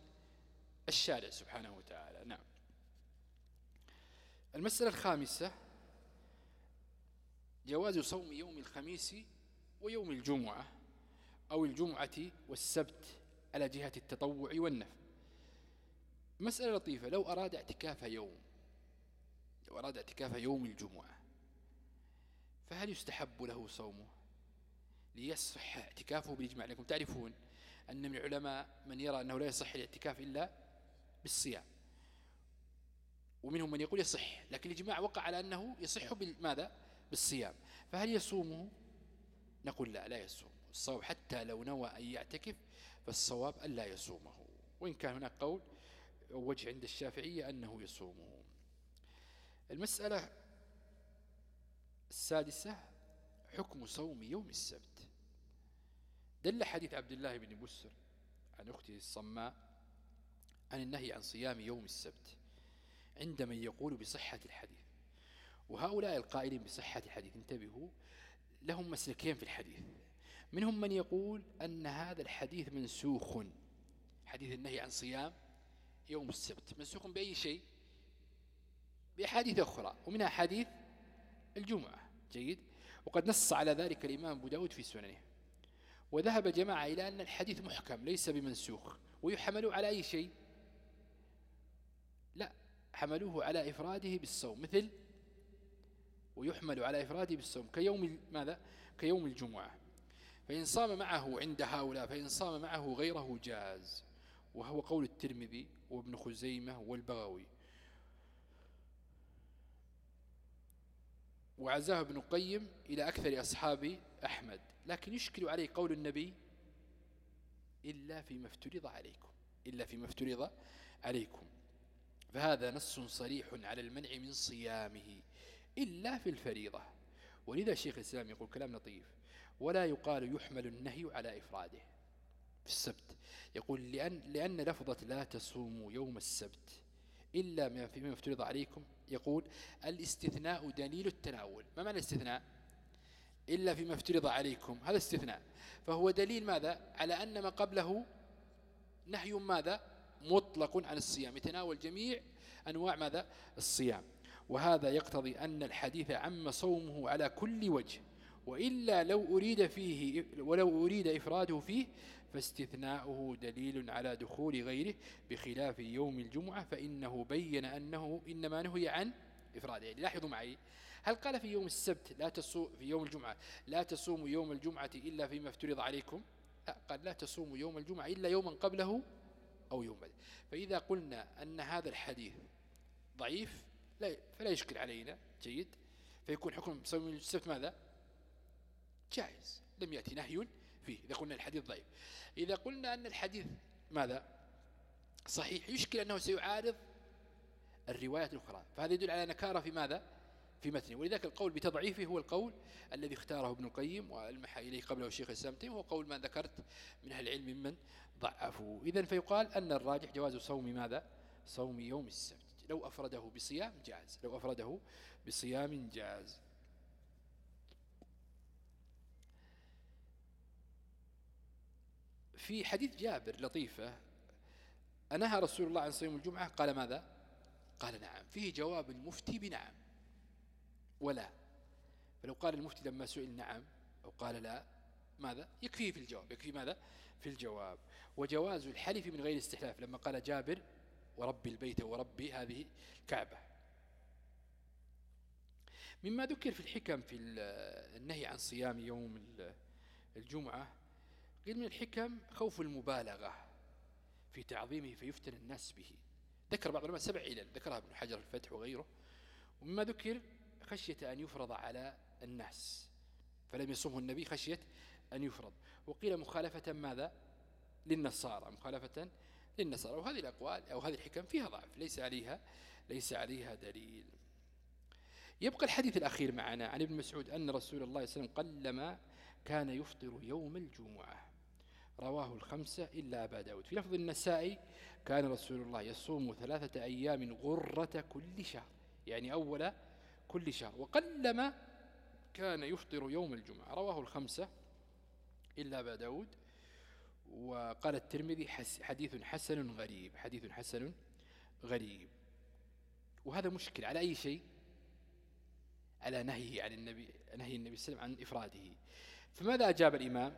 الشارع سبحانه وتعالى. نعم. المسألة الخامسة جواز صوم يوم الخميس ويوم الجمعة أو الجمعة والسبت على جهة التطوع والنفل مسألة لطيفة. لو أراد اعتكاف يوم لو أراد اعتكاف يوم الجمعة فهل يستحب له صومه؟ ليصح اعتكافه بالإجماع. لكم تعرفون أن من العلماء من يرى أنه لا يصح الاعتكاف إلا بالصيام. ومنهم من يقول يصح لكن الإجماع وقع على أنه يصح بالماذا بالصيام. فهل يصومه نقول لا لا يصوم. الصواب حتى لو نوى أن يعتكف فالصواب أن لا يصومه. وإن كان هناك قول وجه عند الشافعية أنه يصومه. المسألة السادسة حكم صوم يوم السبت. دل حديث عبد الله بن بسر عن أخته الصماء عن النهي عن صيام يوم السبت عند من يقول بصحة الحديث. وهؤلاء القائلين بصحة الحديث انتبهوا لهم مسلكين في الحديث. منهم من يقول أن هذا الحديث منسوخ. حديث النهي عن صيام يوم السبت. منسوخ بأي شيء؟ بأحاديث أخرى ومنها حديث الجمعة. جيد؟ وقد نص على ذلك الإمام أبو داود في سننه. وذهب جماعة إلى أن الحديث محكم ليس بمنسوخ ويحملوا على أي شيء؟ لا حملوه على إفراده بالصوم مثل ويحمل على إفراده بالصوم كيوم ماذا؟ كيوم الجمعة. فإن صام معه عند هؤلاء فإن صام معه غيره جاز. وهو قول الترمذي وابن خزيمة والبغوي. وعزاه ابن القيم إلى أكثر أصحاب أحمد. لكن يشكل عليه قول النبي إلا فيما افترض عليكم إلا فيما افترض عليكم. فهذا نص صريح على المنع من صيامه إلا في الفريضة. ولذا شيخ الإسلام يقول كلام لطيف ولا يقال يحمل النهي على إفراده في السبت. يقول لأن, لأن لفظة لا تصوموا يوم السبت إلا ما فيما افترض عليكم. يقول الاستثناء دليل التناول. ما معنى الاستثناء؟ إلا فيما افترض عليكم. هذا استثناء. فهو دليل ماذا؟ على أن ما قبله نهي ماذا؟ مطلق عن الصيام. يتناول جميع أنواع ماذا؟ الصيام. وهذا يقتضي أن الحديث عم صومه على كل وجه. وإلا لو أريد فيه ولو أريد إفراده فيه فاستثناؤه دليل على دخول غيره بخلاف يوم الجمعة فإنه بين أنه إنما نهي عن إفراده يعني لاحظوا معي هل قال في يوم السبت لا تصوم في يوم الجمعة لا تصوموا يوم الجمعة إلا فيما افترض عليكم؟ لا قال لا تصوموا يوم الجمعة إلا يوما قبله أو يوم بعد فإذا قلنا أن هذا الحديث ضعيف لا فلا يشكل علينا. جيد. فيكون حكم صوم السبت ماذا؟ جائز. لم يأتي نهي فيه إذا قلنا الحديث ضعيف. إذا قلنا أن الحديث ماذا؟ صحيح يشكل أنه سيعارض الروايات الأخرى. فهذا يدل على نكارة في ماذا؟ في متنه. ولذلك القول بتضعيفه هو القول الذي اختاره ابن القيم والمح إليه قبله الشيخ الإسلام هو قول ما ذكرت من أهل العلم ممن ضعفوا إذا فيقال أن الراجح جواز صوم ماذا؟ صوم يوم السبت. لو أفرده بصيام جاز لو أفرده بصيام جاز في حديث جابر لطيفة أنهى رسول الله عن صيام الجمعة قال ماذا؟ قال نعم. فيه جواب المفتي بنعم. ولا. فلو قال المفتي لما سئل نعم أو قال لا ماذا؟ يكفيه في الجواب. يكفي ماذا؟ في الجواب. وجواز الحلف من غير استحلاف. لما قال جابر وربي البيت وربي هذه الكعبة. مما ذكر في الحكم في النهي عن صيام يوم الجمعة قيل من الحكم خوف المبالغة في تعظيمه فيفتن الناس به. ذكر بعض العلماء سبع علل ذكرها ابن حجر الفتح وغيره. ومما ذكر خشية أن يفرض على الناس. فلم يصمه النبي خشية أن يفرض. وقيل مخالفة ماذا؟ للنصارى. مخالفة للنصارى. وهذه الأقوال أو هذه الحكم فيها ضعف. ليس عليها ليس عليها دليل. يبقى الحديث الأخير معنا عن ابن مسعود أن رسول الله صلى الله عليه وسلم قلما كان يفطر يوم الجمعة. رواه الخمسة إلا أبا داود. في لفظ النسائي كان رسول الله يصوم ثلاثة أيام غرة كل شهر يعني أول كل شهر وقلما كان يفطر يوم الجمعة. رواه الخمسة إلا أبا داود. وقال الترمذي حديث حسن غريب حديث حسن غريب. وهذا مشكل على أي شيء؟ على نهيه عن النبي نهي النبي صلى الله عليه وسلم عن إفراده. فماذا أجاب الإمام؟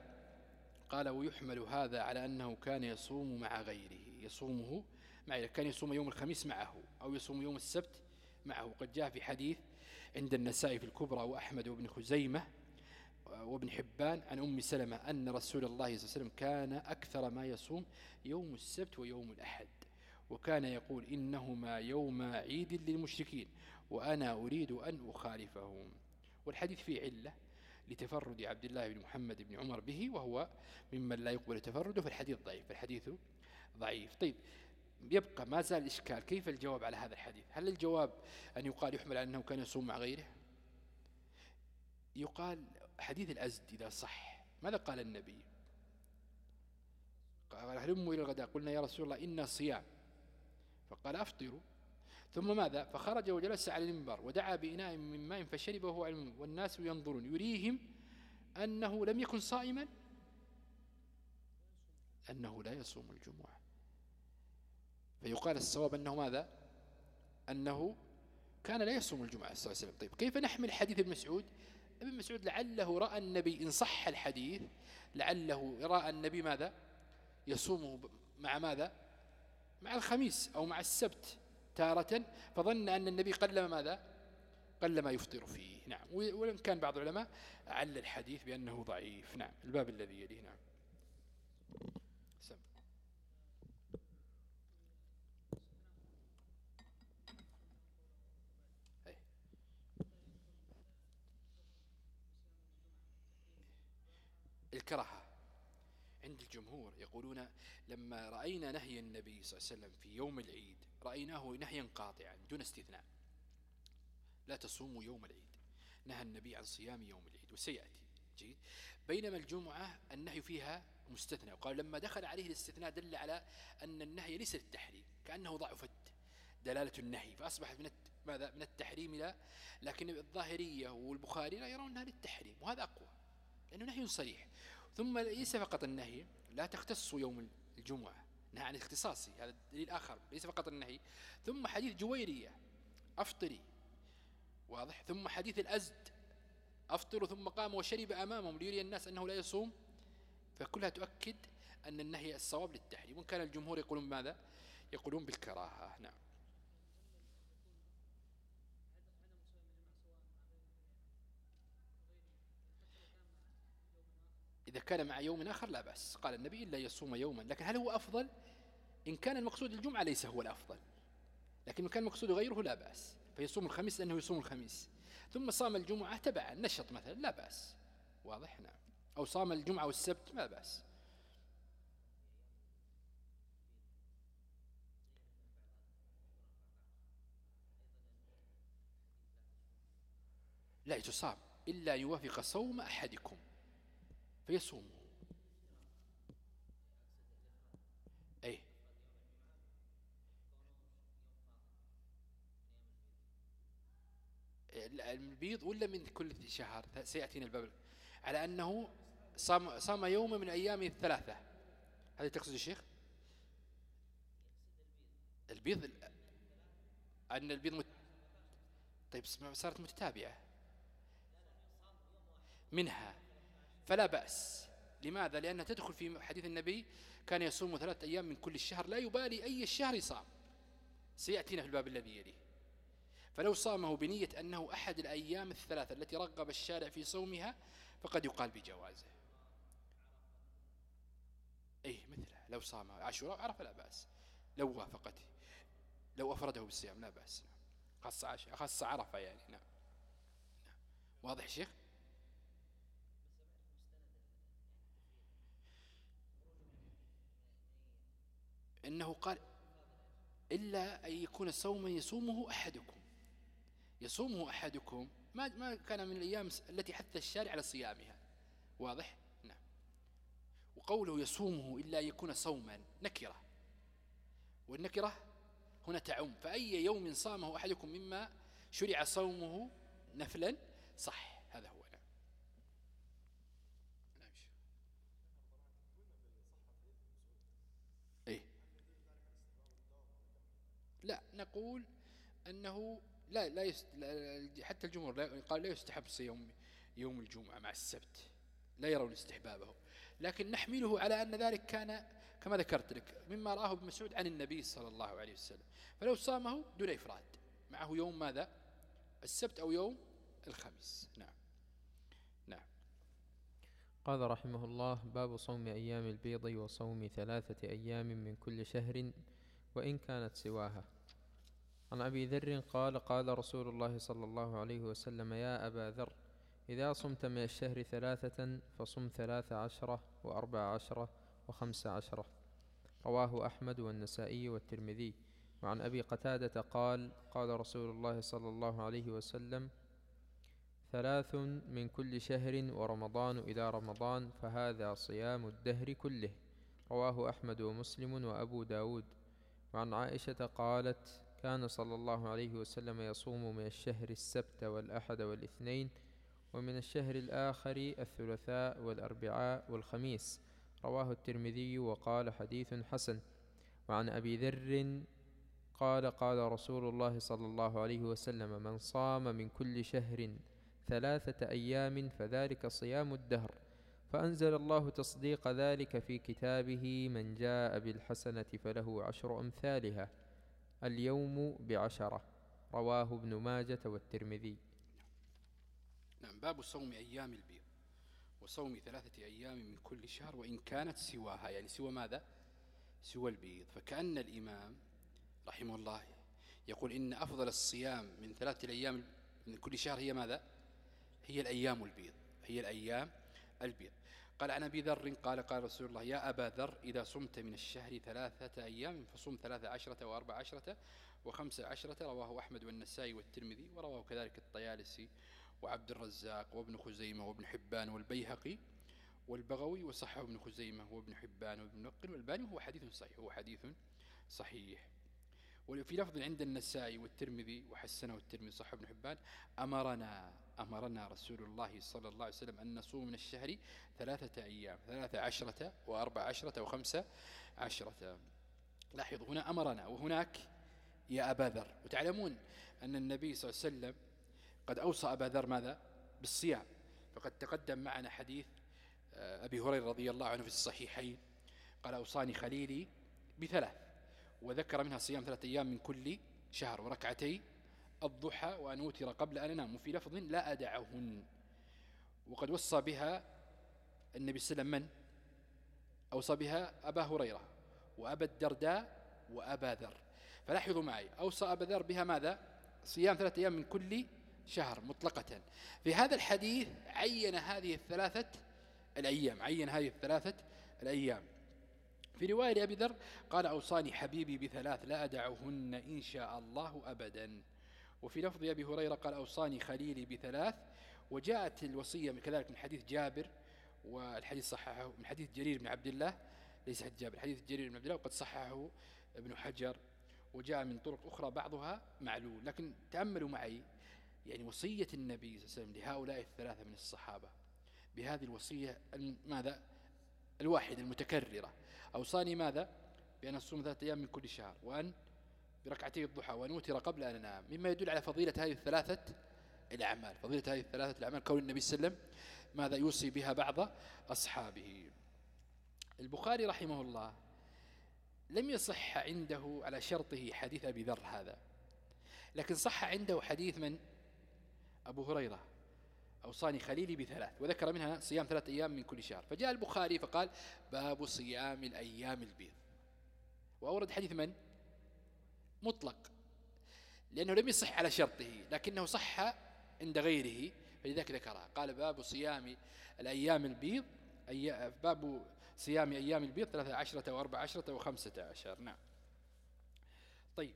قال ويحمل هذا على أنه كان يصوم مع غيره. يصومه مع كان يصوم يوم الخميس معه أو يصوم يوم السبت معه. قد جاء في حديث عند النساء في الكبرى وأحمد وابن خزيمة وابن حبان عن أم سلمة أن رسول الله صلى الله عليه وسلم كان أكثر ما يصوم يوم السبت ويوم الأحد. وكان يقول إنهما يوم عيد للمشركين وأنا أريد أن أخالفهم. والحديث فيه علة. لتفرد عبد الله بن محمد بن عمر به وهو ممن لا يقبل تفرده فالحديث ضعيف فالحديث ضعيف. طيب يبقى ما زال الإشكال كيف الجواب على هذا الحديث؟ هل الجواب أن يقال يحمل أنه كان يصوم مع غيره؟ يقال حديث الأزد إذا صح. ماذا قال النبي؟ قال هلموا إلى الغداء؟ قلنا يا رسول الله إنا صيام. فقال أفطروا. ثم ماذا؟ فخرج وجلس على المنبر ودعا بإناء من ماء فشرب وهو علم والناس ينظرون. يريهم أنه لم يكن صائما؟ أنه لا يصوم الجمعة. فيقال الصواب أنه ماذا؟ أنه كان لا يصوم الجمعة صلى الله عليه وسلم. طيب كيف نحمل حديث ابن مسعود؟ ابن مسعود لعله رأى النبي إن صح الحديث لعله رأى النبي ماذا؟ يصومه مع ماذا؟ مع الخميس أو مع السبت. تارة فظن أن النبي قلم ماذا؟ قل ما يفطر فيه. نعم. وإن كان بعض العلماء عل الحديث بأنه ضعيف. نعم. الباب الذي يليه. نعم. سم. الكراهة. عند الجمهور يقولون لما رأينا نهي النبي صلى الله عليه وسلم في يوم العيد رأيناه نهيا قاطعا دون استثناء. لا تصوموا يوم العيد. نهى النبي عن صيام يوم العيد وسيأتي. جيد. بينما الجمعة النهي فيها مستثنى. وقال لما دخل عليه الاستثناء دل على أن النهي ليس للتحريم كأنه ضعفت دلالة النهي. فأصبحت من ماذا؟ من التحريم لا لكن الظاهرية والبخاري لا يرون أنها للتحريم وهذا أقوى لأنه نهي صريح. ثم ليس فقط النهي لا تختص يوم الجمعة. نهى عن اختصاصي هذا دليل آخر ليس فقط النهي. ثم حديث جويرية أفطري واضح؟ ثم حديث الأزد أفطر ثم قام وشرب أمامهم ليري الناس أنه لا يصوم. فكلها تؤكد أن النهي الصواب للتحريم. وكان الجمهور يقولون ماذا؟ يقولون بالكراهة. نعم. إذا كان مع يوم آخر لا بأس. قال النبي إلا يصوم يوما. لكن هل هو أفضل؟ إن كان المقصود الجمعة ليس هو الأفضل لكن إن كان المقصود غيره لا بأس فيصوم الخميس لأنه يصوم الخميس. ثم صام الجمعة تبعا نشط مثلا لا بأس. واضح؟ نعم. أو صام الجمعة والسبت ما بأس. لا تصام إلا يوافق صوم أحدكم فيصوم أي البيض ولا من كل شهر؟ سيأتينا الباب. على أنه صام, صام يوم من أيام الثلاثة. هذا تقصد الشيخ البيض أن البيض مت... طيب صارت متتابعة. منها. فلا بأس. لماذا؟ لأنها تدخل في حديث النبي كان يصوم ثلاثة أيام من كل الشهر لا يبالي أي الشهر يصام. سيأتينا في الباب الذي يليه. فلو صامه بنية أنه أحد الأيام الثلاثة التي رغب الشارع في صومها فقد يقال بجوازه. أي مثله. لو صام عاشوراء؟ عرف لا بأس. لو وافقته. لو أفرده بالصيام لا بأس. خاصة عاشوراء خاصة عرفة يعني. نعم. واضح شيخ؟ إنه قال إلا أن يكون صوما يصومه أحدكم. يصومه أحدكم ما ما كان من الأيام التي حث الشارع على صيامها. واضح؟ نعم. وقوله يصومه إلا يكون صوما نكرة. والنكرة هنا تعم. فأي يوم صامه أحدكم مما شرع صومه نفلا؟ صح. هذا هو. نعم. نعم. إيه. لا نقول أنه لا لا, يست... لا حتى الجمهور لا قال لا يستحب صيام يوم الجمعة مع السبت. لا يرون استحبابه. لكن نحمله على أن ذلك كان كما ذكرت لك مما رآه ابن مسعود عن النبي صلى الله عليه وسلم. فلو صامه دون إفراد. معه يوم ماذا؟ السبت أو يوم الخميس. نعم. نعم. قال رحمه الله باب صوم أيام البيض وصوم ثلاثة أيام من كل شهر وإن كانت سواها. عن أبي ذر قال قال رسول الله صلى الله عليه وسلم يا أبا ذر إذا صمت من الشهر ثلاثة فصم ثلاث عشرة وأربع عشرة وخمس عشرة. رواه أحمد والنسائي والترمذي. وعن أبي قتادة قال قال رسول الله صلى الله عليه وسلم ثلاث من كل شهر ورمضان إلى رمضان فهذا صيام الدهر كله. رواه أحمد ومسلم وأبو داود. وعن عائشة قالت كان صلى الله عليه وسلم يصوم من الشهر السبت والأحد والاثنين ومن الشهر الآخر الثلاثاء والأربعاء والخميس. رواه الترمذي وقال حديث حسن. وعن أبي ذر قال قال رسول الله صلى الله عليه وسلم من صام من كل شهر ثلاثة أيام فذلك صيام الدهر فأنزل الله تصديق ذلك في كتابه من جاء بالحسنة فله عشر أمثالها اليوم بعشرة. رواه ابن ماجة والترمذي. نعم باب صوم أيام البيض وصوم ثلاثة أيام من كل شهر وإن كانت سواها يعني سوى ماذا؟ سوى البيض. فكأن الإمام رحمه الله يقول إن أفضل الصيام من ثلاثة الأيام من كل شهر هي ماذا؟ هي الأيام البيض هي الأيام البيض. قال عن أبي ذر قال قال رسول الله يا أبا ذر إذا صمت من الشهر ثلاثة أيام فصم ثلاثة عشرة وأربع عشرة وخمسة عشرة رواه أحمد والنسائي والترمذي ورواه كذلك الطيالسي وعبد الرزاق وابن خزيمة وابن حبان والبيهقي والبغوي وصحه ابن خزيمة وابن حبان وابن نقل والباني هو حديث صحيح هو حديث صحيح. وفي لفظ عند النسائي والترمذي وحسنه الترمذي صح ابن حبان أمرنا أمرنا رسول الله صلى الله عليه وسلم أن نصوم من الشهر ثلاثة أيام ثلاثة عشرة وأربع عشرة وخمسة عشرة. لاحظوا هنا أمرنا وهناك يا أبا ذر. وتعلمون أن النبي صلى الله عليه وسلم قد أوصى أبا ذر ماذا؟ بالصيام. فقد تقدم معنا حديث آه، أبي هريرة رضي الله عنه في الصحيحين قال أوصاني خليلي بثلاث. وذكر منها صيام ثلاثة أيام من كل شهر وركعتي الضحى وأن أوتر قبل أن أنام. وفي لفظ لا أدعهن. وقد وصى بها النبي صلى الله عليه وسلم من؟ أوصى بها أبا هريرة وأبا الدرداء وأبا ذر. فلاحظوا معي أوصى أبا ذر بها ماذا؟ صيام ثلاثة أيام من كل شهر مطلقة. في هذا الحديث عين هذه الثلاثة الأيام عين هذه الثلاثة الأيام. في رواية لأبي ذر قال أوصاني حبيبي بثلاث لا أدعهن إن شاء الله أبدا. وفي لفظ أبي هريرة قال أوصاني خليلي بثلاث وجاءت الوصية كذلك من حديث جابر والحديث صححه من حديث جرير بن عبد الله ليس حديث جابر حديث جرير بن عبد الله وقد صححه ابن حجر وجاء من طرق أخرى بعضها معلول لكن تأملوا معي يعني وصية النبي صلى الله عليه وسلم لهؤلاء الثلاثة من الصحابة بهذه الوصية ماذا الواحدة المتكررة. أوصاني ماذا؟ بأن أصوم ثلاثة أيام من كل شهر وأن بركعتي الضحى وأن أوتر قبل أن أنام. مما يدل على فضيلة هذه الثلاثة الأعمال. فضيلة هذه الثلاثة الأعمال كون النبي صلى الله عليه وسلم ماذا يوصي بها بعض أصحابه. البخاري رحمه الله لم يصح عنده على شرطه حديث أبي ذر هذا لكن صح عنده حديث من؟ أبو هريرة. أوصاني خليلي بثلاث وذكر منها صيام ثلاثة أيام من كل شهر. فجاء البخاري فقال باب صيام الأيام البيض. وأورد حديث من؟ مطلق. لأنه لم يصح على شرطه لكنه صح عند غيره فلذلك ذكرها. قال باب صيام الأيام البيض أي باب صيام أيام البيض ثلاثة عشرة وأربع عشرة وخمسة عشر. نعم. طيب.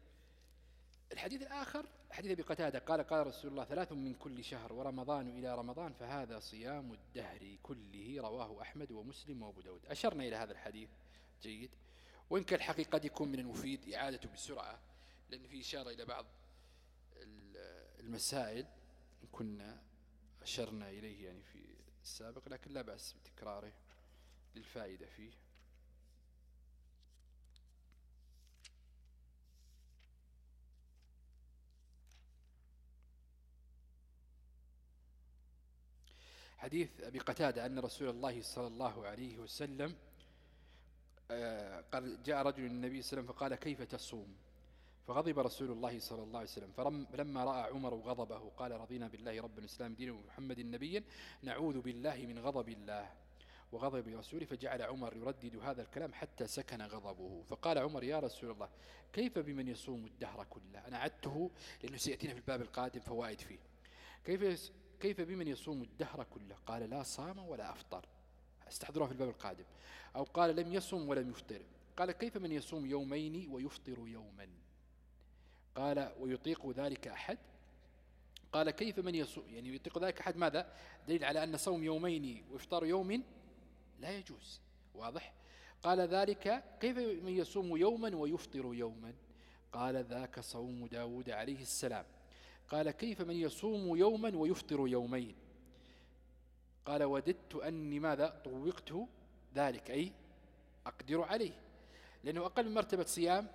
الحديث الآخر حديث أبي قتادة قال قال رسول الله ثلاث من كل شهر ورمضان إلى رمضان فهذا صيام الدهر كله رواه أحمد ومسلم وأبو داود. أشرنا إلى هذا الحديث. جيد. وإن كان الحقيقة قد يكون من المفيد إعادته بسرعة لأن في إشارة إلى بعض المسائل كنا أشرنا إليه يعني في السابق لكن لا بأس بتكراره للفائدة فيه. حديث أبي قتادة أن رسول الله صلى الله عليه وسلم آه، قال جاء رجل النبي صلى الله عليه وسلم فقال كيف تصوم؟ فغضب رسول الله صلى الله عليه وسلم. فلما رأى عمر غضبه قال رضينا بالله رب الإسلام دين ومحمد نبيا نعوذ بالله من غضب الله. وغضب رسوله فجعل عمر يردد هذا الكلام حتى سكن غضبه. فقال عمر يا رسول الله كيف بمن يصوم الدهر كله؟ أنا عدته لأنه سيأتينا في الباب القادم فوائد فيه. كيف كيف بمن يصوم الدهر كله؟ قال لا صام ولا أفطر. استحضروها في الباب القادم. أو قال لم يصوم ولم يفطر. قال كيف من يصوم يومين ويفطر يوما؟ قال ويطيق ذلك أحد؟ قال كيف من يصوم يعني يطيق ذلك أحد ماذا؟ دليل على أن صوم يومين وإفطار يوم لا يجوز. واضح؟ قال ذلك كيف من يصوم يوما ويفطر يوما؟ قال ذاك صوم داود عليه السلام. قال كيف من يصوم يوما ويفطر يومين؟ قال وددت أني ماذا؟ طوقت ذلك. أي أقدر عليه. لأنه أقل من مرتبة صيام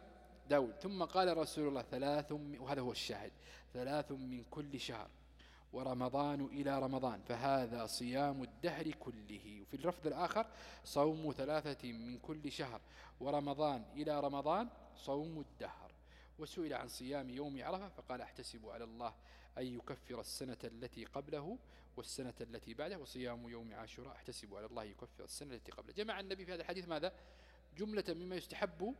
داود. ثم قال رسول الله ثلاث وهذا هو الشاهد. ثلاث من كل شهر ورمضان إلى رمضان. فهذا صيام الدهر كله. وفي اللفظ الآخر صوم ثلاثة من كل شهر ورمضان إلى رمضان صوم الدهر. وسئل عن صيام يوم عرفة فقال أحتسب على الله أن يكفر السنة التي قبله والسنة التي بعده وصيام يوم عاشوراء أحتسب على الله يكفر السنة التي قبله. جمع النبي في هذا الحديث ماذا؟ جملة مما يستحب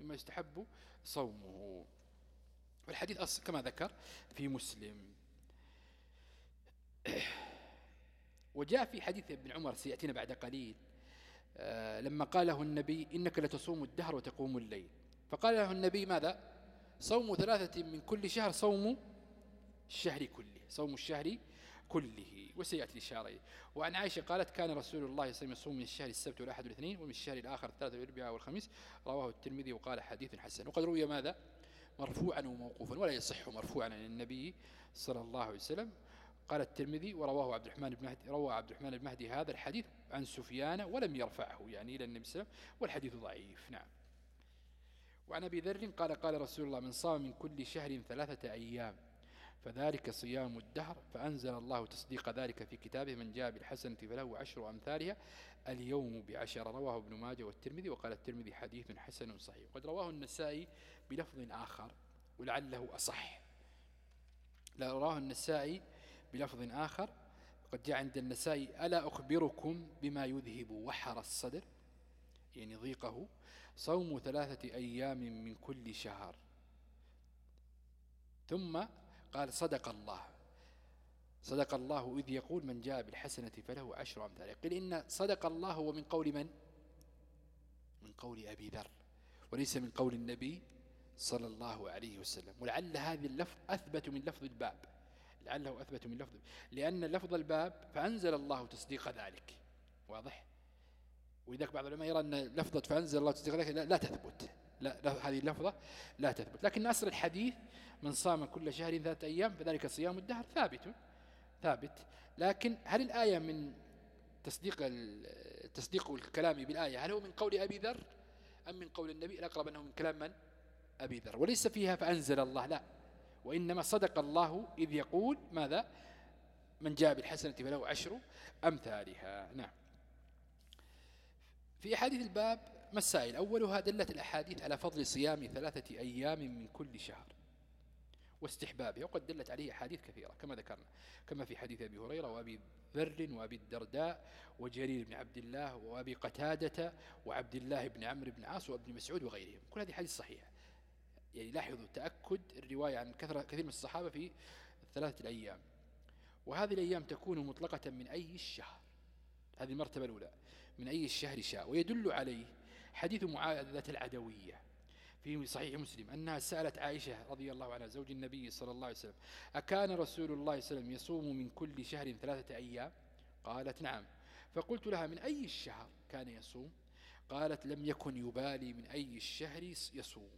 مما يستحب صومه. والحديث كما ذكر في مسلم. وجاء في حديث ابن عمر سيأتينا بعد قليل. آه، لما قاله النبي إنك لتصوم الدهر وتقوم الليل. فقال له النبي ماذا؟ صوم ثلاثة من كل شهر صوم الشهر كله صوم الشهر كله وسيأتي الإشارة وعن عائشة قالت كان رسول الله صلى الله عليه وسلم يصوم من الشهر السبت والأحد والاثنين ومن الشهر الآخر الثلاثة والأربعاء والخميس. رواه الترمذي وقال حديث حسن. وقد روي ماذا؟ مرفوعا وموقوفا ولا يصح مرفوعا عن النبي صلى الله عليه وسلم. قال الترمذي ورواه عبد الرحمن بن مهدي روى عبد الرحمن بن مهدي هذا الحديث عن سفيان ولم يرفعه يعني إلى النبي صلى الله عليه وسلم والحديث ضعيف. نعم. وعن أبي ذر قال قال رسول الله من صام من كل شهر ثلاثة أيام فذلك صيام الدهر فأنزل الله تصديق ذلك في كتابه من جاء بالحسنة فله عشر أمثالها اليوم بعشر. رواه ابن ماجه والترمذي وقال الترمذي حديث حسن صحيح. وقد رواه النسائي بلفظ آخر ولعله أصح. لا رواه النسائي بلفظ آخر. قد جاء عند النسائي ألا أخبركم بما يذهب وحر الصدر؟ يعني ضيقه صوم ثلاثة أيام من كل شهر. ثم قال صدق الله. صدق الله إذ يقول من جاء بالحسنة فله عشر أمثال. قيل إن صدق الله هو من قول من؟ من قول أبي ذر وليس من قول النبي صلى الله عليه وسلم. ولعل هذه اللفظ أثبت من لفظ الباب. لعله أثبت من لفظ لأن لفظ الباب فأنزل الله تصديق ذلك. واضح؟ ولذلك بعض العلماء يرى أن لفظة فأنزل الله لا, لا تثبت. لا هذه اللفظة لا تثبت. لكن أصل الحديث من صام كل شهر ثلاثة أيام فذلك صيام الدهر ثابت ثابت. لكن هل الآية من تصديق تصديق الكلام بالآية هل هو من قول أبي ذر أم من قول النبي؟ الأقرب أنه من كلام من؟ أبي ذر. وليس فيها فأنزل الله لا. وإنما صدق الله إذ يقول ماذا؟ من جاء بالحسنة فله عشر أمثالها. نعم. في أحاديث الباب مسائل. أولها دلت الأحاديث على فضل صيام ثلاثة أيام من كل شهر واستحبابه وقد دلت عليه أحاديث كثيرة كما ذكرنا كما في حديث أبي هريرة وأبي ذر وأبي الدرداء وجرير بن عبد الله وأبي قتادة وعبد الله بن عمرو بن عاص وابن مسعود وغيرهم. كل هذه حديث صحيحة. يعني لاحظوا تأكد الرواية عن كثرة كثير من الصحابة في ثلاثة الأيام. وهذه الأيام تكون مطلقة من أي الشهر هذه المرتبة الأولى. من أي الشهر شاء ويدل عليه حديث معاذة العدوية في صحيح مسلم أنها سألت عائشة رضي الله عنها زوج النبي صلى الله عليه وسلم أكان رسول الله صلى الله عليه وسلم يصوم من كل شهر ثلاثة أيام؟ قالت نعم. فقلت لها من أي الشهر كان يصوم؟ قالت لم يكن يبالي من أي الشهر يصوم.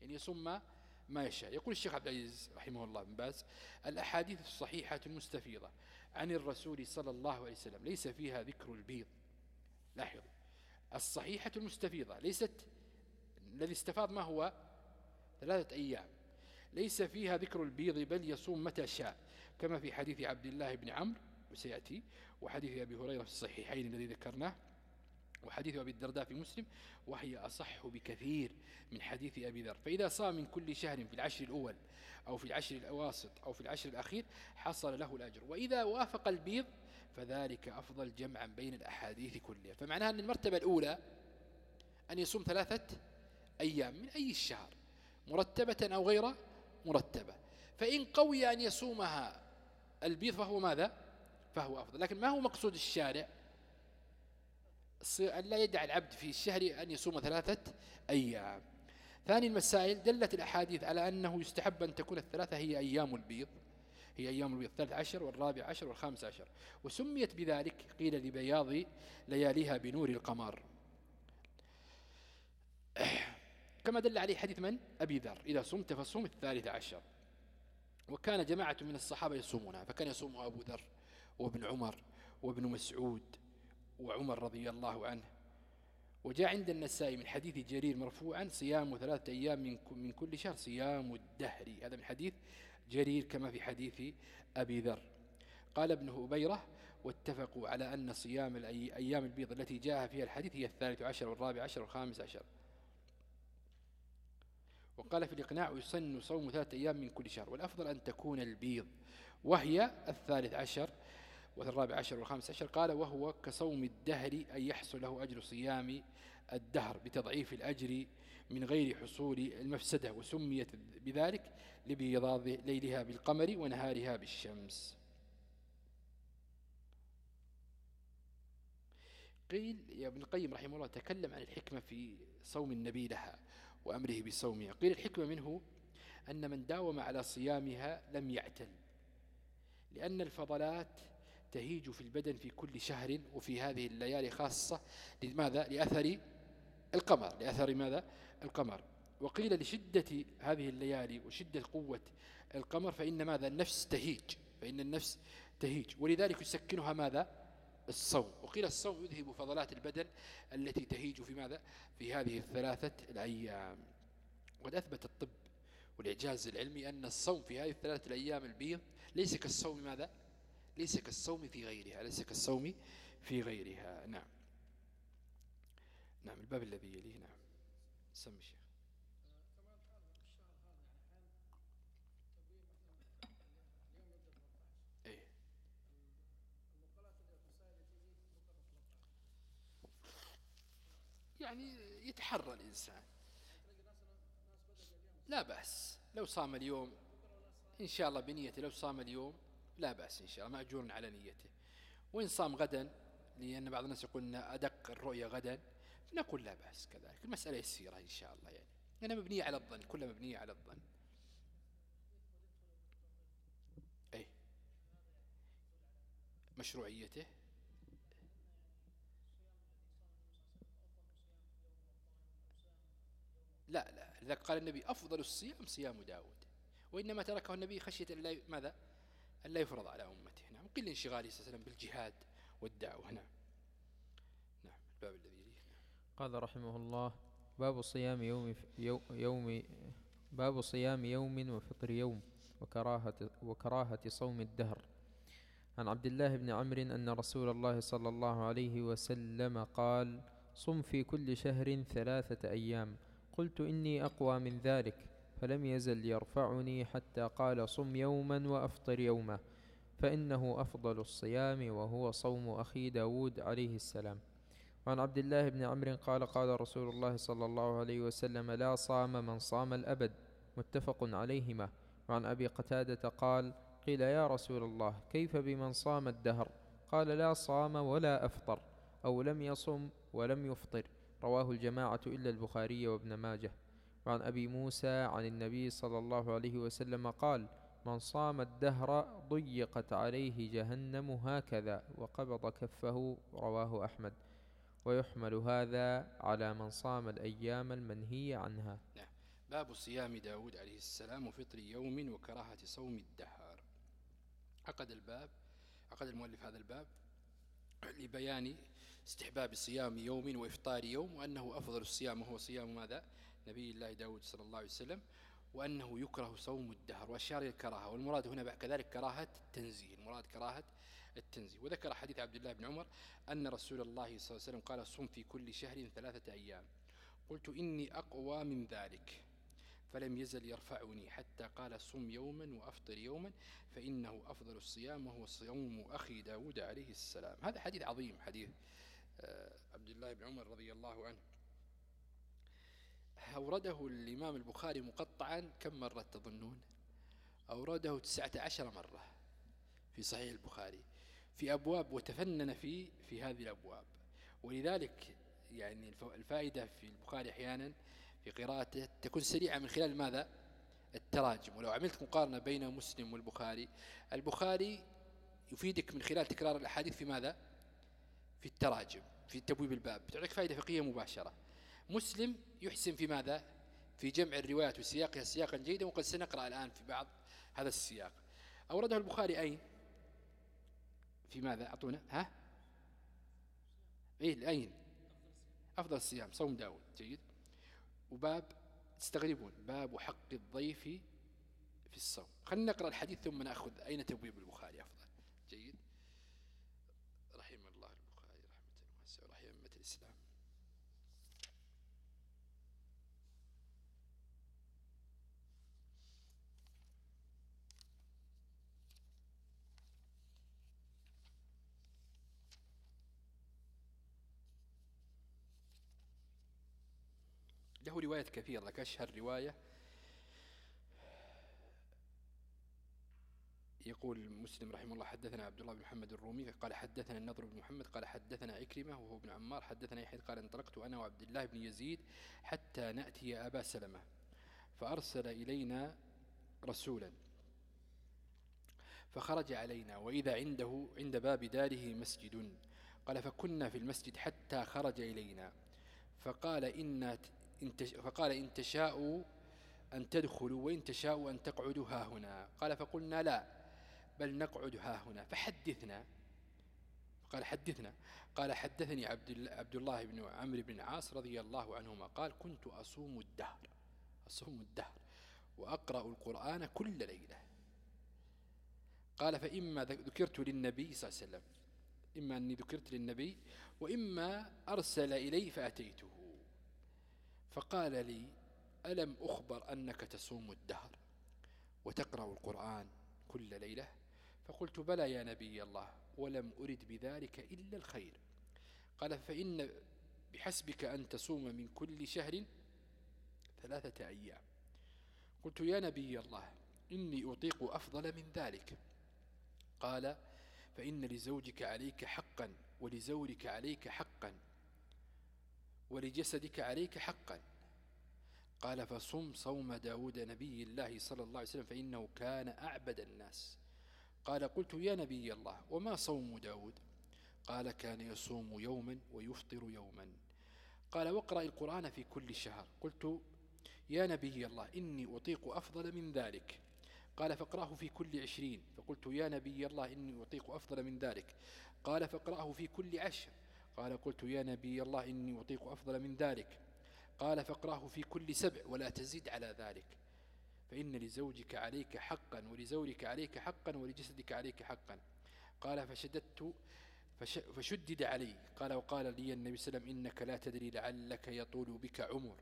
يعني يصوم ما ما يشاء. يقول الشيخ عبد العزيز رحمه الله بن باز الأحاديث الصحيحة المستفيضة عن الرسول صلى الله عليه وسلم ليس فيها ذكر البيض. لاحظوا. الصحيحة المستفيضة ليست الذي استفاض ما هو؟ ثلاثة أيام. ليس فيها ذكر البيض بل يصوم متى شاء. كما في حديث عبد الله بن عمرو وسيأتي. وحديث أبي هريرة في الصحيحين الذي ذكرناه. وحديث أبي الدرداء في مسلم. وهي أصح بكثير من حديث أبي ذر. فإذا صام من كل شهر في العشر الأول أو في العشر الأواسط أو في العشر الأخير حصل له الأجر. وإذا وافق البيض فذلك أفضل جمعا بين الأحاديث كلها. فمعناها أن المرتبة الأولى أن يصوم ثلاثة أيام من أي الشهر مرتبة أو غير مرتبة. فإن قوي أن يصومها البيض فهو ماذا؟ فهو أفضل. لكن ما هو مقصود الشارع؟ أن لا يدع العبد في الشهر أن يصوم ثلاثة أيام. ثاني المسائل دلت الأحاديث على أنه يستحب أن تكون الثلاثة هي أيام البيض. هي أيام البيض الثالث عشر والرابع عشر والخامس عشر. وسميت بذلك قيل لبياض لياليها بنور القمر. كما دل عليه حديث من؟ أبي ذر. إذا صمت فصوم الثالث عشر. وكان جماعة من الصحابة يصومونها فكان يصومها أبو ذر وابن عمر وابن مسعود وعمر رضي الله عنه. وجاء عند النسائي من حديث جرير مرفوعا صيام ثلاثة أيام من كل شهر صيام الدهر. هذا من حديث جرير كما في حديث أبي ذر. قال ابن أبيرة واتفقوا على أن صيام الأيام البيض التي جاء فيها الحديث هي الثالث عشر والرابع عشر والخامس عشر. وقال في الإقناع يسن صوم ثلاثة أيام من كل شهر والأفضل أن تكون البيض. وهي الثالث عشر والرابع عشر والخامس عشر. قال وهو كصوم الدهر أن يحصل له أجر صيام الدهر بتضعيف الأجر من غير حصول المفسدة وسميت بذلك لبيضاض ليلها بالقمر ونهارها بالشمس قيل يا ابن القيم رحمه الله تكلم عن الحكمة في صوم النبي لها وأمره بصومها قيل الحكمة منه أن من داوم على صيامها لم يعتل لأن الفضلات تهيج في البدن في كل شهر وفي هذه الليالي خاصة لماذا؟ لأثر القمر لأثر ماذا؟ القمر وقيل لشدة هذه الليالي وشدة قوة القمر فإن ماذا؟ النفس تهيج فإن النفس تهيج ولذلك يسكنها ماذا؟ الصوم وقيل الصوم يذهب فضلات البدن التي تهيج في ماذا؟ في هذه الثلاثة الأيام وقد أثبت الطب والإعجاز العلمي أن الصوم في هذه الثلاثة الأيام البيض ليس كالصوم ماذا؟ ليس كالصوم في غيرها ليس كالصوم في غيرها نعم نعم الباب الذي يليه نعم سمي الشيخ إيه. يعني يتحرى الإنسان. لا بأس. لو صام اليوم إن شاء الله بنيته لو صام اليوم لا بأس إن شاء الله مأجور على نيته. وإن صام غدا لأن بعض الناس يقول أدق الرؤية غدا نقول لا بأس كذلك. المسألة يسيرة إن شاء الله يعني. أنا مبنية على الظن كلها مبنية على الظن. أي مشروعيته؟ لا لا. لذلك قال النبي أفضل الصيام صيام داود. وإنما تركه النبي خشية أن ماذا؟ أن لا يفرض على أمته. نعم. قل انشغاله صلى بالجهاد والدعوة. نعم. نعم. الباب الذي قال رحمه الله باب صيام يوم يوم باب صيام يوم وفطر يوم وكراهة وكراهة صوم الدهر. عن عبد الله بن عمرو أن رسول الله صلى الله عليه وسلم قال صم في كل شهر ثلاثة أيام. قلت إني أقوى من ذلك فلم يزل يرفعني حتى قال صم يوما وأفطر يوما فإنه أفضل الصيام وهو صوم أخي داود عليه السلام. وعن عبد الله بن عمرو قال قال رسول الله صلى الله عليه وسلم لا صام من صام الأبد. متفق عليهما. وعن أبي قتادة قال قيل يا رسول الله كيف بمن صام الدهر؟ قال لا صام ولا أفطر أو لم يصم ولم يفطر. رواه الجماعة إلا البخاري وابن ماجه. وعن أبي موسى عن النبي صلى الله عليه وسلم قال من صام الدهر ضيقت عليه جهنم هكذا وقبض كفه رواه أحمد. ويحمل هذا على من صام الأيام المنهي عنها. نعم. باب صيام داود عليه السلام وفطر يوم وكراهة صوم الدهر. عقد الباب عقد المؤلف هذا الباب لبيان استحباب صيام يوم وإفطار يوم وأنه أفضل الصيام وهو صيام ماذا؟ نبي الله داود صلى الله عليه وسلم وأنه يكره صوم الدهر وأشار الكراهة والمراد هنا كذلك كراهة التنزيه المراد كراهة التنزيه. وذكر حديث عبد الله بن عمر أن رسول الله صلى الله عليه وسلم قال صم في كل شهر ثلاثة أيام. قلت إني أقوى من ذلك. فلم يزل يرفعني حتى قال صم يوما وأفطر يوما فإنه أفضل الصيام وهو صيام أخي داود عليه السلام. هذا حديث عظيم حديث عبد الله بن عمر رضي الله عنه. أورده الإمام البخاري مقطعا كم مرة تظنون؟ أورده تسعة عشر مرة في صحيح البخاري. في أبواب وتفنن في في هذه الأبواب. ولذلك يعني الفائدة في البخاري أحيانا في قراءته تكون سريعة من خلال ماذا؟ التراجم. ولو عملت مقارنة بين مسلم والبخاري البخاري يفيدك من خلال تكرار الأحاديث في ماذا؟ في التراجم في تبويب الباب تعطيك فائدة فقهية مباشرة. مسلم يحسن في ماذا؟ في جمع الروايات وسياقها سياقا جيدا وقد سنقرأ الآن في بعض هذا السياق. أورده البخاري أين؟ في ماذا؟ أعطونا ها؟ إيه أين؟ أفضل الصيام صوم داود جيد. وباب تستغربون باب حق الضيف في الصوم. خلينا نقرأ الحديث ثم نأخذ أين تبويب البخاري أفضل جيد رحم الله البخاري رحمة واسعة رحمة الإسلام له روايات كثيرة لك أشهر رواية. يقول مسلم رحمه الله حدثنا عبد الله بن محمد الرومي قال حدثنا النضر بن محمد قال حدثنا عكرمة وهو ابن عمار حدثنا يحيى قال انطلقت أنا وعبد الله بن يزيد حتى نأتي أبا سلمة فأرسل إلينا رسولا فخرج علينا وإذا عنده عند باب داره مسجد قال فكنا في المسجد حتى خرج إلينا فقال إن, فقال إن تشاءوا أن تدخلوا وإن تشاءوا أن تقعدوا ها هنا. قال فقلنا لا بل نقعد ها هنا. فحدثنا قال حدثنا قال حدثني عبد الله بن عمرو بن عاص رضي الله عنهما قال كنت أصوم الدهر أصوم الدهر وأقرأ القرآن كل ليلة. قال فإما ذكرت للنبي صلى الله عليه وسلم إما أني ذكرت للنبي وإما أرسل إلي فأتيته. فقال لي ألم أخبر أنك تصوم الدهر وتقرأ القرآن كل ليلة؟ فقلت بلى يا نبي الله ولم أرد بذلك إلا الخير. قال فإن بحسبك أن تصوم من كل شهر ثلاثة أيام. قلت يا نبي الله إني أطيق أفضل من ذلك. قال فإن لزوجك عليك حقا ولزورك عليك حقا. ولجسدك عليك حقا. قال فصم صوم داود نبي الله صلى الله عليه وسلم فإنه كان أعبد الناس. قال قلت يا نبي الله وما صوم داود؟ قال كان يصوم يوما ويفطر يوما. قال واقرأ القرآن في كل شهر. قلت يا نبي الله إني أطيق أفضل من ذلك. قال فاقرأه في كل عشرين. فقلت يا نبي الله إني أطيق أفضل من ذلك. قال فاقرأه في كل عشر. قال قلت يا نبي الله إني أطيق أفضل من ذلك. قال فاقرأه في كل سبع ولا تزيد على ذلك. فإن لزوجك عليك حقا ولزوجك عليك حقا ولجسدك عليك حقا. قال فشددت فشدد علي. قال وقال لي النبي صلى الله عليه وسلم إنك لا تدري لعلك يطول بك عمر.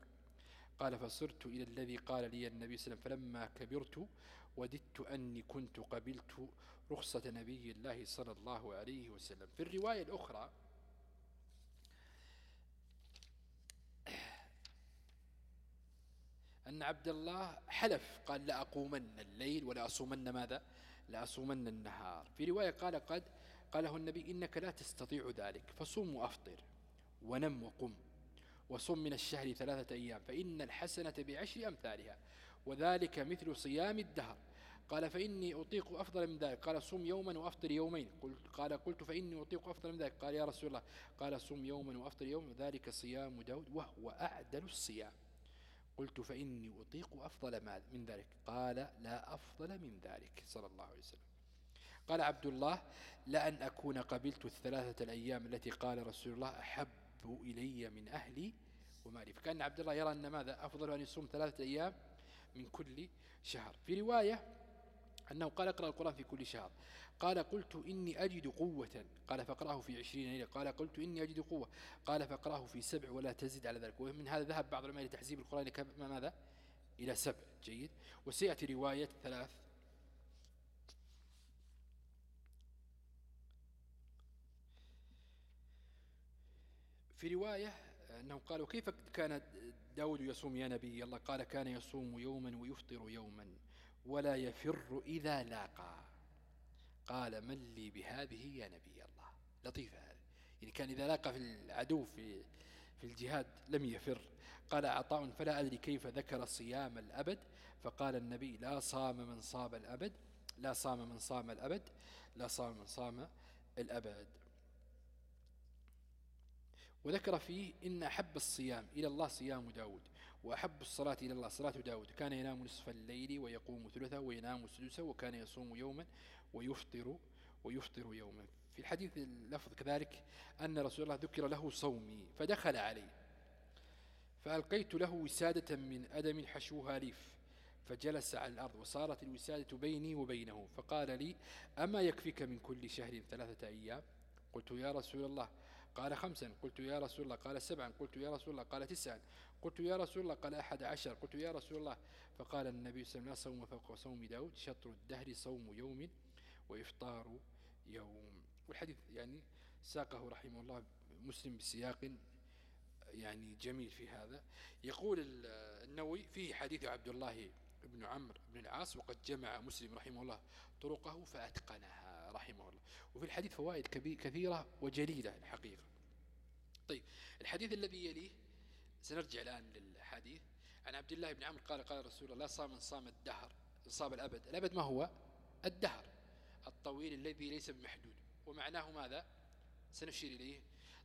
قال فصرت إلى الذي قال لي النبي صلى الله عليه وسلم فلما كبرت وددت أني كنت قبلت رخصة نبي الله صلى الله عليه وسلم. في الرواية الأخرى أن عبد الله حلف قال لا أقومن الليل ولا أصومن ماذا؟ لا أصومن النهار. في رواية قال قد قاله النبي إنك لا تستطيع ذلك فصوم وأفطر ونم وقم وصم من الشهر ثلاثة أيام فإن الحسنة بعشر أمثالها وذلك مثل صيام الدهر. قال فإني أطيق أفضل من ذلك. قال صم يوما وأفطر يومين. قلت قال قلت فإني أطيق أفضل من ذلك. قال يا رسول الله. قال صم يوما وأفطر يوم ذلك صيام داود وهو أعدل الصيام. قلت فإني أطيق أفضل من ذلك. قال لا أفضل من ذلك صلى الله عليه وسلم. قال عبد الله لأن أكون قبلت الثلاثة الأيام التي قال رسول الله أحب إلي من أهلي ومالي. فكأن عبد الله يرى أن ماذا؟ أفضل أن يصوم ثلاثة أيام من كل شهر. في رواية أنه قال اقرأ القرآن في كل شهر. قال قلت إني أجد قوة. قال فقرأه في عشرين ليلة. قال قلت إني أجد قوة. قال فقرأه في سبع ولا تزد على ذلك. ومن هذا ذهب بعض العلماء لتحزيب القرآن ماذا؟ إلى سبع. جيد. وسيأتي رواية ثلاث. في رواية أنه قال وكيف كان داود يصوم يا نبي؟ الله قال كان يصوم يوما ويفطر يوما ولا يفر إذا لاقى. قال من لي بهذه يا نبي الله. لطيفة هذه. يعني كان إذا لاقى في العدو في في الجهاد لم يفر. قال عطاء فلا أدري كيف ذكر صيام الأبد. فقال النبي لا صام من صام الأبد لا صام من صام الأبد لا صام من صام الأبد. وذكر فيه إن أحب الصيام إلى الله صيام داود وأحب الصلاة إلى الله صلاة داود. كان ينام نصف الليل ويقوم ثلثه وينام سدسه وكان يصوم يوما ويفطر ويفطر يوما. في الحديث اللفظ كذلك أن رسول الله ذكر له صومي فدخل عليه. فألقيت له وسادة من أدم حشوها ليف فجلس على الأرض وصارت الوسادة بيني وبينه. فقال لي أما يكفيك من كل شهر ثلاثة أيام؟ قلت يا رسول الله. قال خمسا. قلت يا رسول الله. قال سبعا. قلت يا رسول الله. قال تسعا. قلت يا رسول الله. قال أحد عشر. قلت يا رسول الله. فقال النبي صلى الله عليه وسلم لا صوم فوق صوم داود شطر الدهر صوم يوم وإفطار يوم. والحديث يعني ساقه رحمه الله مسلم بسياق يعني جميل في هذا. يقول النووي فيه حديث عبد الله بن عمرو بن العاص وقد جمع مسلم رحمه الله طرقه فأتقنها رحمه الله. وفي الحديث فوائد كثيرة وجليلة الحقيقة. طيب الحديث الذي يليه سنرجع الآن للحديث. عن عبد الله بن عمرو قال قال رسول الله صام من صام الدهر صام الأبد. الأبد ما هو؟ الدهر. الطويل الذي ليس بمحدود. ومعناه ماذا؟ سنشير إليه.